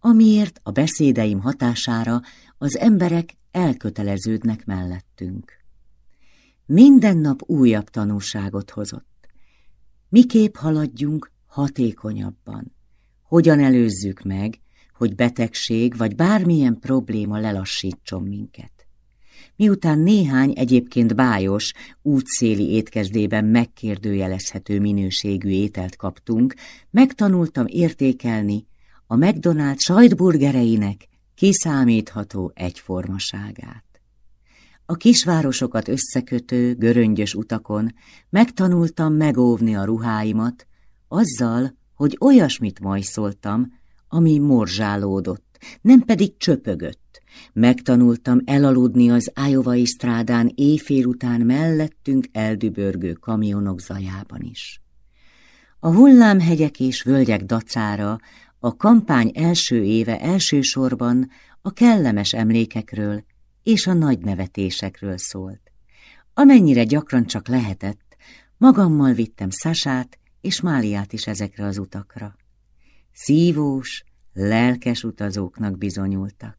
amiért a beszédeim hatására az emberek elköteleződnek mellettünk. Minden nap újabb tanulságot hozott. Miképp haladjunk hatékonyabban? Hogyan előzzük meg, hogy betegség vagy bármilyen probléma lelassítson minket? Miután néhány egyébként bájos, útszéli étkezdében megkérdőjelezhető minőségű ételt kaptunk, megtanultam értékelni a McDonald's sajtburgereinek kiszámítható egyformaságát. A kisvárosokat összekötő, göröngyös utakon megtanultam megóvni a ruháimat, azzal, hogy olyasmit majszoltam, ami morzsálódott, nem pedig csöpögött. Megtanultam elaludni az ájovai strádán éjfél után mellettünk eldübörgő kamionok zajában is. A hullámhegyek és völgyek dacára a kampány első éve elsősorban a kellemes emlékekről és a nagy nevetésekről szólt. Amennyire gyakran csak lehetett, magammal vittem Szasát és Máliát is ezekre az utakra. Szívós, lelkes utazóknak bizonyultak.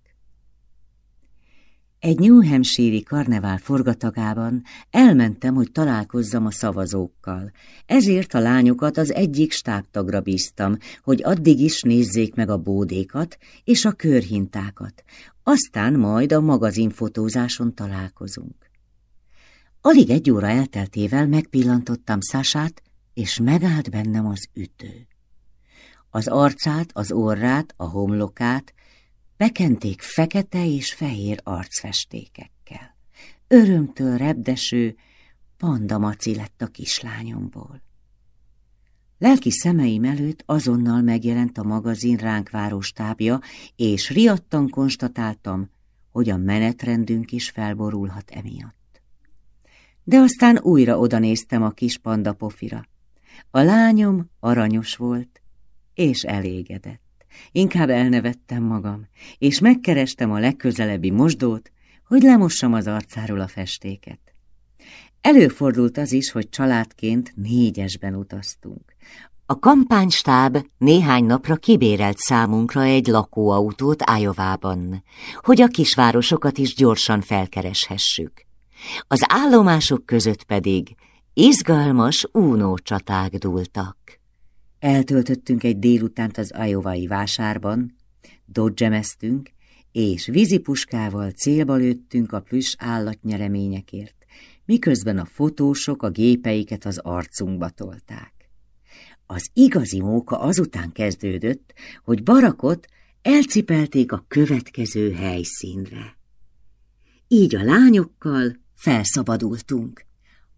Egy New Hampshire-i karnevál forgatagában elmentem, hogy találkozzam a szavazókkal. Ezért a lányokat az egyik stábtagra bíztam, hogy addig is nézzék meg a bódékat és a körhintákat. Aztán majd a magazinfotózáson találkozunk. Alig egy óra elteltével megpillantottam Szását, és megállt bennem az ütő. Az arcát, az orrát, a homlokát bekenték fekete és fehér arcfestékekkel. Örömtől repdeső, pandamaci lett a kislányomból. Lelki szemeim előtt azonnal megjelent a magazin ránk váró és riadtan konstatáltam, hogy a menetrendünk is felborulhat emiatt. De aztán újra odanéztem a kis panda pofira. A lányom aranyos volt, és elégedett. Inkább elnevettem magam, és megkerestem a legközelebbi mosdót, hogy lemossam az arcáról a festéket. Előfordult az is, hogy családként négyesben utaztunk. A kampánystáb néhány napra kibérelt számunkra egy lakóautót Ájovában, hogy a kisvárosokat is gyorsan felkereshessük. Az állomások között pedig izgalmas únó csaták dúltak. Eltöltöttünk egy délutánt az ajovai vásárban, dodgemeztünk, és vízipuskával célba lőttünk a plüss állatnyereményekért, miközben a fotósok a gépeiket az arcunkba tolták. Az igazi móka azután kezdődött, hogy barakot elcipelték a következő helyszínre. Így a lányokkal felszabadultunk.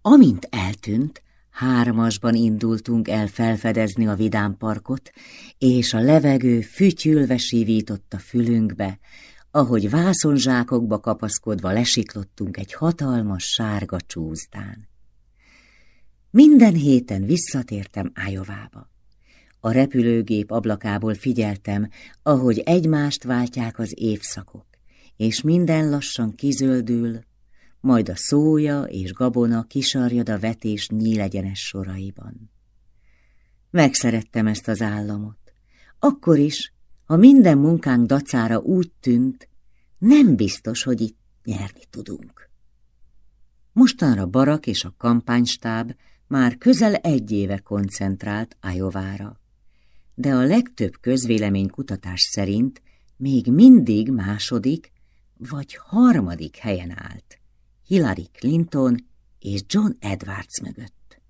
Amint eltűnt, Hármasban indultunk el felfedezni a vidámparkot, és a levegő fütyülve sívított a fülünkbe, ahogy vászonzsákokba kapaszkodva lesiklottunk egy hatalmas sárga csúzdán. Minden héten visszatértem Ájovába. A repülőgép ablakából figyeltem, ahogy egymást váltják az évszakok, és minden lassan kizöldül, majd a szója és gabona kisarjad a vetés nyílegyenes soraiban. Megszerettem ezt az államot. Akkor is, ha minden munkánk dacára úgy tűnt, nem biztos, hogy itt nyerni tudunk. Mostanra Barak és a kampánystáb már közel egy éve koncentrált Ajovára, de a legtöbb közvéleménykutatás szerint még mindig második vagy harmadik helyen állt. Hillary Clinton és John Edwards mögött.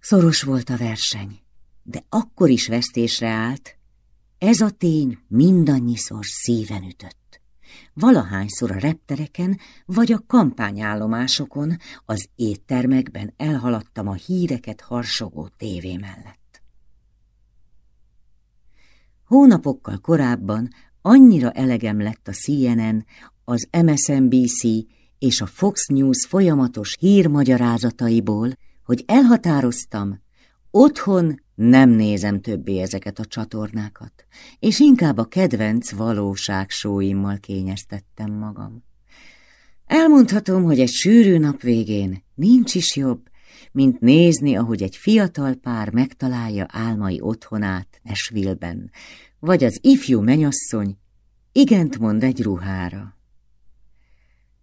Szoros volt a verseny, de akkor is vesztésre állt. Ez a tény mindannyiszor szíven ütött. Valahányszor a reptereken vagy a kampányállomásokon, az éttermekben elhaladtam a híreket harsogó tévé mellett. Hónapokkal korábban annyira elegem lett a CNN, az MSNBC és a Fox News folyamatos hírmagyarázataiból, hogy elhatároztam, otthon nem nézem többé ezeket a csatornákat, és inkább a kedvenc valóságsóimmal kényeztettem magam. Elmondhatom, hogy egy sűrű nap végén nincs is jobb, mint nézni, ahogy egy fiatal pár megtalálja álmai otthonát Nesvilleben, vagy az ifjú menyasszony igent mond egy ruhára.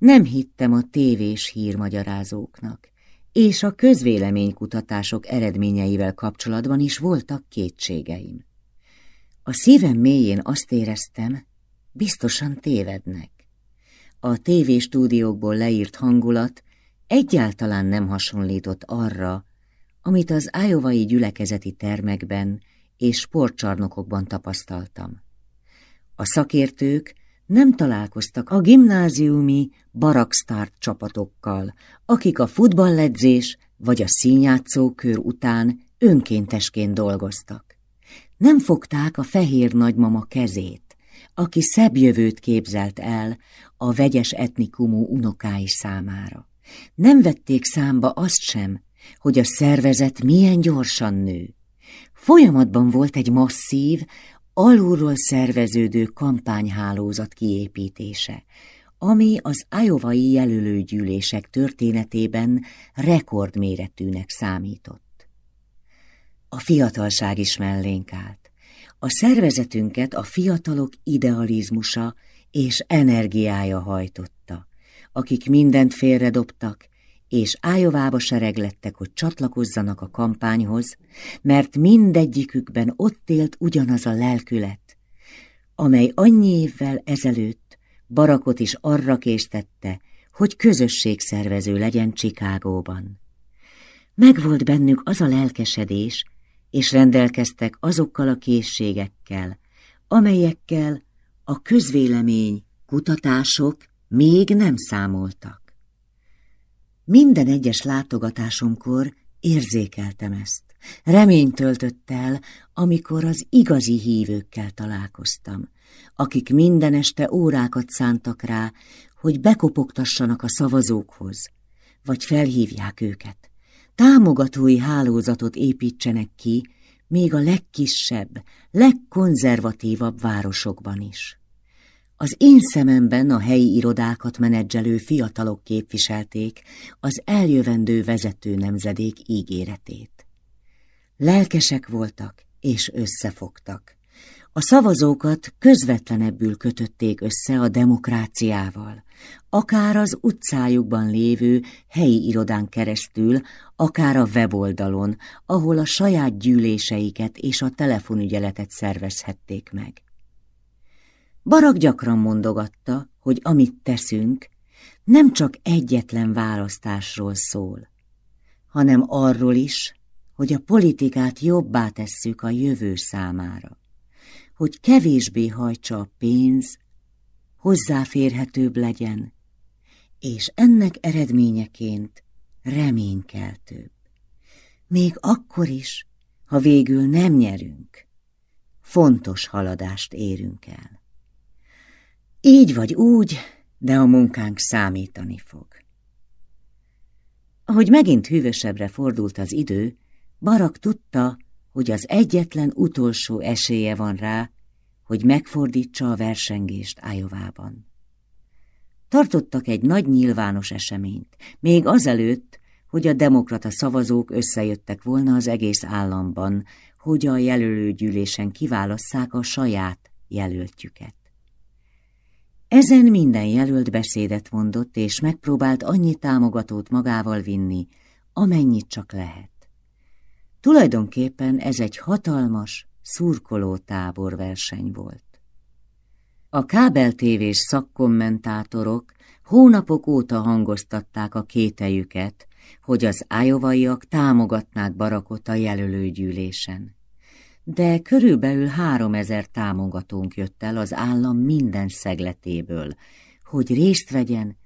Nem hittem a tévés hírmagyarázóknak, és a közvéleménykutatások eredményeivel kapcsolatban is voltak kétségeim. A szívem mélyén azt éreztem, biztosan tévednek. A tévéstúdiókból leírt hangulat egyáltalán nem hasonlított arra, amit az ájovai gyülekezeti termekben és sportcsarnokokban tapasztaltam. A szakértők nem találkoztak a gimnáziumi barakstart csapatokkal, akik a futballedzés vagy a színjátszókör után önkéntesként dolgoztak. Nem fogták a fehér nagymama kezét, aki szebb jövőt képzelt el a vegyes etnikumú unokái számára. Nem vették számba azt sem, hogy a szervezet milyen gyorsan nő. Folyamatban volt egy masszív, alulról szerveződő kampányhálózat kiépítése, ami az ájovai jelölőgyűlések történetében rekordméretűnek számított. A fiatalság is mellénk állt. A szervezetünket a fiatalok idealizmusa és energiája hajtotta, akik mindent félredobtak, és Ájovába sereglettek, hogy csatlakozzanak a kampányhoz, mert mindegyikükben ott élt ugyanaz a lelkület, amely annyi évvel ezelőtt Barakot is arra késztette, hogy közösségszervező legyen Csikágóban. Megvolt bennük az a lelkesedés, és rendelkeztek azokkal a készségekkel, amelyekkel a közvélemény, kutatások még nem számoltak. Minden egyes látogatásomkor érzékeltem ezt. Reményt töltött el, amikor az igazi hívőkkel találkoztam, akik minden este órákat szántak rá, hogy bekopogtassanak a szavazókhoz, vagy felhívják őket. Támogatói hálózatot építsenek ki, még a legkisebb, legkonzervatívabb városokban is. Az én szememben a helyi irodákat menedzselő fiatalok képviselték az eljövendő vezető nemzedék ígéretét. Lelkesek voltak és összefogtak. A szavazókat közvetlenebbül kötötték össze a demokráciával, akár az utcájukban lévő helyi irodán keresztül, akár a weboldalon, ahol a saját gyűléseiket és a telefonügyeletet szervezhették meg. Barak gyakran mondogatta, hogy amit teszünk, nem csak egyetlen választásról szól, hanem arról is, hogy a politikát jobbá tesszük a jövő számára, hogy kevésbé hajtsa a pénz, hozzáférhetőbb legyen, és ennek eredményeként reménykeltőbb. Még akkor is, ha végül nem nyerünk, fontos haladást érünk el. Így vagy úgy, de a munkánk számítani fog. Ahogy megint hűvösebbre fordult az idő, Barak tudta, hogy az egyetlen utolsó esélye van rá, hogy megfordítsa a versengést Ájovában. Tartottak egy nagy nyilvános eseményt, még azelőtt, hogy a demokrata szavazók összejöttek volna az egész államban, hogy a jelölőgyűlésen kiválasszák a saját jelöltjüket. Ezen minden jelölt beszédet mondott, és megpróbált annyi támogatót magával vinni, amennyit csak lehet. Tulajdonképpen ez egy hatalmas, szurkoló táborverseny volt. A kábeltévés szakkommentátorok hónapok óta hangoztatták a kételjüket, hogy az ájovaiak támogatnák Barakot a jelölőgyűlésen de körülbelül három ezer támogatónk jött el az állam minden szegletéből, hogy részt vegyen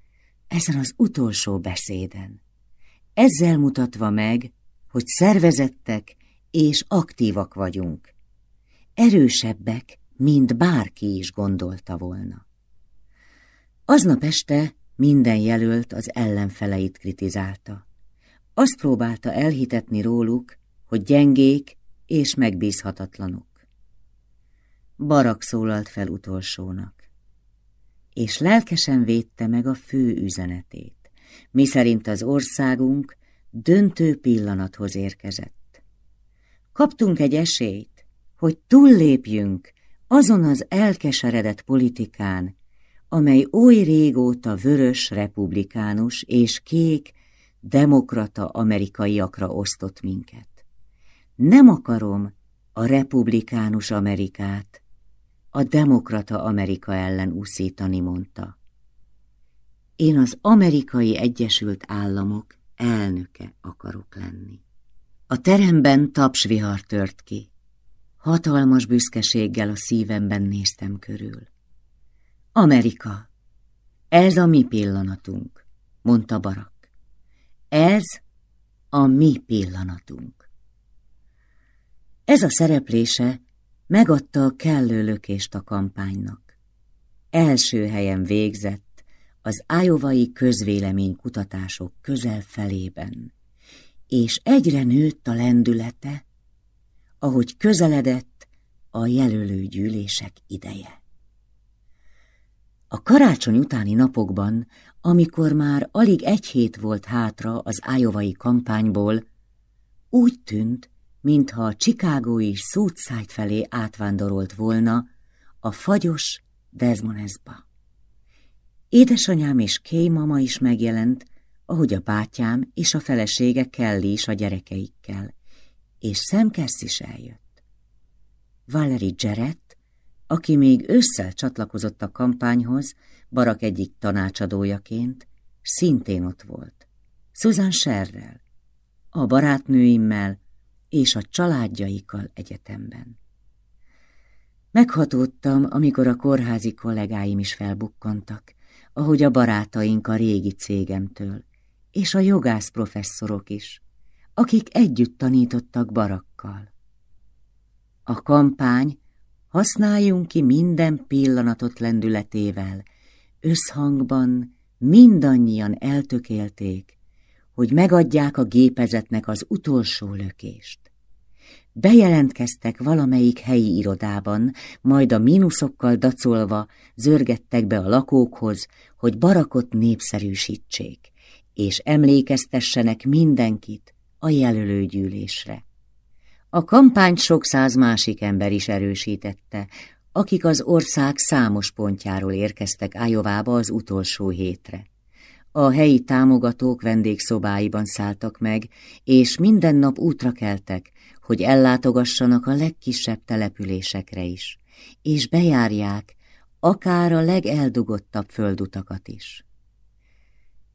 ezen az utolsó beszéden. Ezzel mutatva meg, hogy szervezettek és aktívak vagyunk. Erősebbek, mint bárki is gondolta volna. Aznap este minden jelölt az ellenfeleit kritizálta. Azt próbálta elhitetni róluk, hogy gyengék és megbízhatatlanok. Barak szólalt fel utolsónak, és lelkesen védte meg a fő üzenetét, miszerint az országunk döntő pillanathoz érkezett. Kaptunk egy esélyt, hogy túllépjünk azon az elkeseredett politikán, amely oly régóta vörös republikánus és kék demokrata amerikaiakra osztott minket. Nem akarom a republikánus Amerikát, a demokrata Amerika ellen úszítani, mondta. Én az amerikai Egyesült Államok elnöke akarok lenni. A teremben tapsvihar tört ki. Hatalmas büszkeséggel a szívemben néztem körül. Amerika, ez a mi pillanatunk, mondta Barak. Ez a mi pillanatunk. Ez a szereplése megadta a kellő lökést a kampánynak. Első helyen végzett az ájovai közvéleménykutatások közel felében, és egyre nőtt a lendülete, ahogy közeledett a jelölő gyűlések ideje. A karácsony utáni napokban, amikor már alig egy hét volt hátra az ájovai kampányból, úgy tűnt, mintha a Chicagói Southside felé átvándorolt volna a fagyos Desmonesba. Édesanyám és Kay mama is megjelent, ahogy a bátyám és a felesége Kelly is a gyerekeikkel, és Sam Cass is eljött. Valerie Jarrett, aki még ősszel csatlakozott a kampányhoz, Barak egyik tanácsadójaként, szintén ott volt. Susan Sherrel, a barátnőimmel és a családjaikkal egyetemben. Meghatódtam, amikor a kórházi kollégáim is felbukkantak, ahogy a barátaink a régi cégemtől, és a jogász professzorok is, akik együtt tanítottak barakkal. A kampány használjunk ki minden pillanatot lendületével, összhangban mindannyian eltökélték, hogy megadják a gépezetnek az utolsó lökést. Bejelentkeztek valamelyik helyi irodában, majd a mínuszokkal dacolva zörgettek be a lakókhoz, hogy barakot népszerűsítsék, és emlékeztessenek mindenkit a jelölőgyűlésre. A kampányt sok száz másik ember is erősítette, akik az ország számos pontjáról érkeztek Ájovába az utolsó hétre. A helyi támogatók vendégszobáiban szálltak meg, és minden nap útra keltek, hogy ellátogassanak a legkisebb településekre is, és bejárják akár a legeldugottabb földutakat is.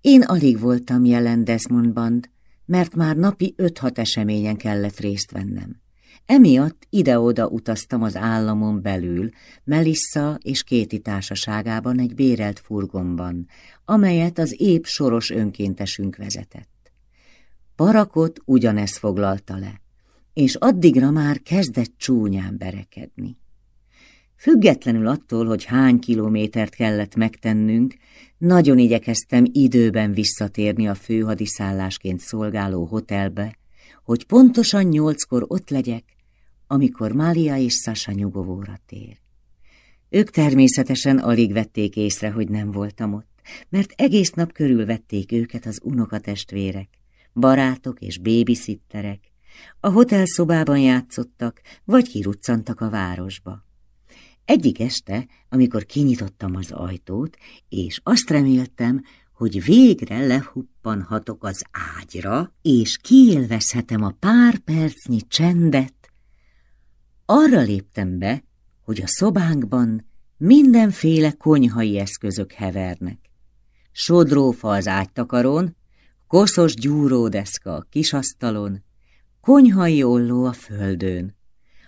Én alig voltam jelen Desmondban, mert már napi öt-hat eseményen kellett részt vennem. Emiatt ide-oda utaztam az államon belül, Melissa és Kéti társaságában egy bérelt furgonban, amelyet az épp soros önkéntesünk vezetett. Parakot ugyanez foglalta le, és addigra már kezdett csúnyán berekedni. Függetlenül attól, hogy hány kilométert kellett megtennünk, nagyon igyekeztem időben visszatérni a főhadiszállásként szolgáló hotelbe, hogy pontosan nyolckor ott legyek, amikor Mália és Sasa nyugovóra tér. Ők természetesen alig vették észre, hogy nem voltam ott, mert egész nap körülvették őket az unokatestvérek, barátok és babysitterek, a hotelszobában játszottak, vagy kiruccantak a városba. Egyik este, amikor kinyitottam az ajtót, és azt reméltem, hogy végre lehuppanhatok az ágyra, és kiélvezhetem a pár percnyi csendet, arra léptem be, hogy a szobánkban mindenféle konyhai eszközök hevernek. Sodrófa az ágytakaron, koszos gyúródeszka a kisasztalon, konyhai olló a földön.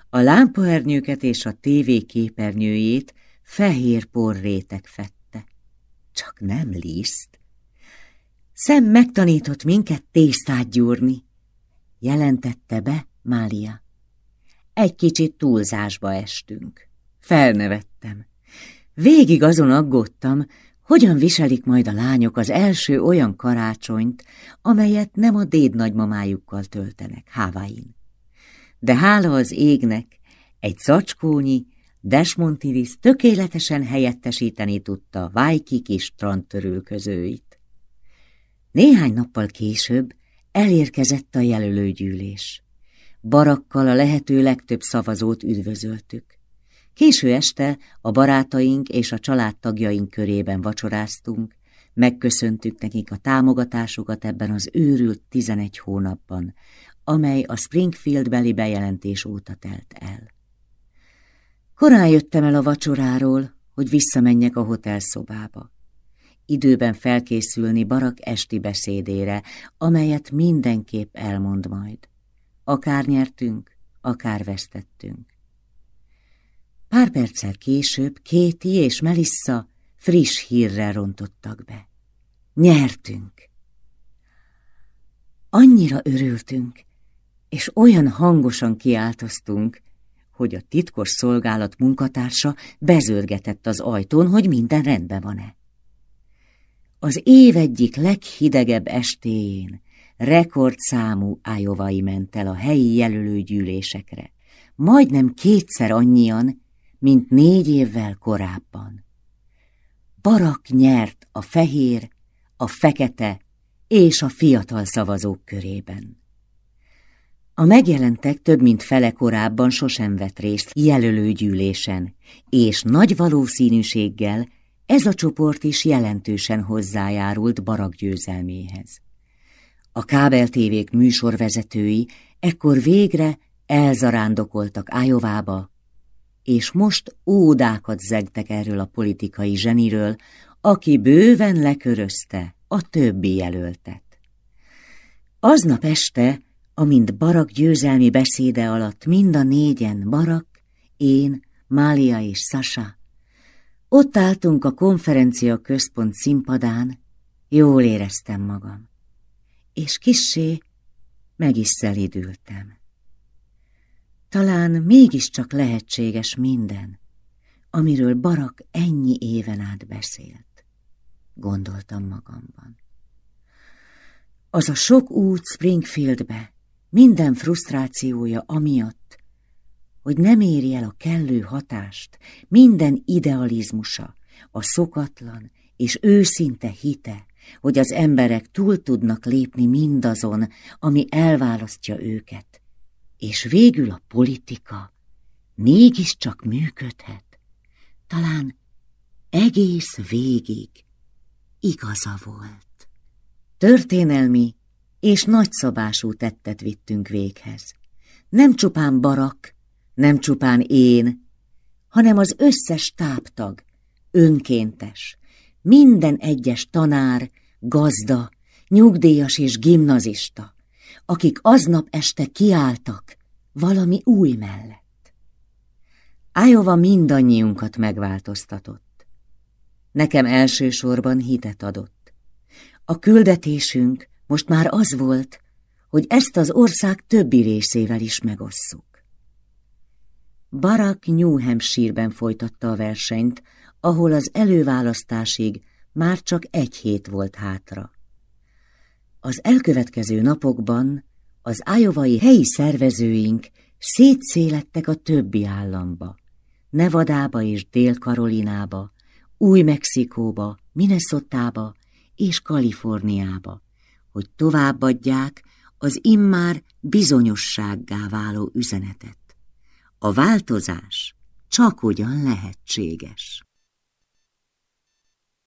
A lámpaernyőket és a tévé képernyőjét fehér porrétek fette. Csak nem liszt. Szem megtanított minket tésztát gyúrni, jelentette be Mália. Egy kicsit túlzásba estünk. Felnevettem. Végig azon aggódtam, hogyan viselik majd a lányok az első olyan karácsonyt, amelyet nem a déd nagymamájukkal töltenek Hávain. De hála az égnek, egy szacskónyi, Desmontilis tökéletesen helyettesíteni tudta Vájki kis strandtörülközőit. Néhány nappal később elérkezett a jelölőgyűlés. Barakkal a lehető legtöbb szavazót üdvözöltük. Késő este a barátaink és a családtagjaink körében vacsoráztunk, megköszöntük nekik a támogatásukat ebben az őrült tizenegy hónapban, amely a Springfield beli bejelentés óta telt el. Korán jöttem el a vacsoráról, hogy visszamenjek a hotelszobába. Időben felkészülni Barak esti beszédére, amelyet mindenképp elmond majd. Akár nyertünk, akár vesztettünk. Pár perccel később Kéti és Melissa friss hírrel rontottak be. Nyertünk! Annyira örültünk, és olyan hangosan kiáltoztunk, hogy a titkos szolgálat munkatársa bezörgetett az ajtón, hogy minden rendben van-e. Az év egyik leghidegebb estéjén rekordszámú ájovai ment el a helyi jelölőgyűlésekre, majdnem kétszer annyian, mint négy évvel korábban. Barak nyert a fehér, a fekete és a fiatal szavazók körében. A megjelentek több mint fele korábban sosem vett részt jelölőgyűlésen, és nagy valószínűséggel ez a csoport is jelentősen hozzájárult Barak győzelméhez. A kábeltévék műsorvezetői ekkor végre elzarándokoltak Ájovába, és most ódákat zegtek erről a politikai zseniről, aki bőven lekörözte a többi jelöltet. Aznap este, amint Barak győzelmi beszéde alatt mind a négyen, Barak, én, Mália és Sasa, ott álltunk a konferencia központ színpadán, jól éreztem magam, és kissé meg is szelidültem. Talán mégiscsak lehetséges minden, amiről Barak ennyi éven át beszélt, gondoltam magamban. Az a sok út Springfieldbe, minden frusztrációja amiatt, hogy nem éri el a kellő hatást, minden idealizmusa, a szokatlan és őszinte hite, hogy az emberek túl tudnak lépni mindazon, ami elválasztja őket, és végül a politika mégiscsak működhet, talán egész végig igaza volt. Történelmi és nagyszabású tettet vittünk véghez. Nem csupán barak, nem csupán én, hanem az összes táptag, önkéntes, minden egyes tanár, gazda, nyugdíjas és gimnazista, akik aznap este kiálltak valami új mellett. Ájova mindannyiunkat megváltoztatott. Nekem elsősorban hitet adott. A küldetésünk most már az volt, hogy ezt az ország többi részével is megosszuk. Barack New Hampshire-ben folytatta a versenyt, ahol az előválasztásig már csak egy hét volt hátra. Az elkövetkező napokban az ájovai helyi szervezőink szétszélettek a többi államba, Nevadába és Dél-Karolinába, Új-Mexikóba, Minnesotába és Kaliforniába, hogy továbbadják az immár bizonyossággá váló üzenetet. A változás csak ugyan lehetséges.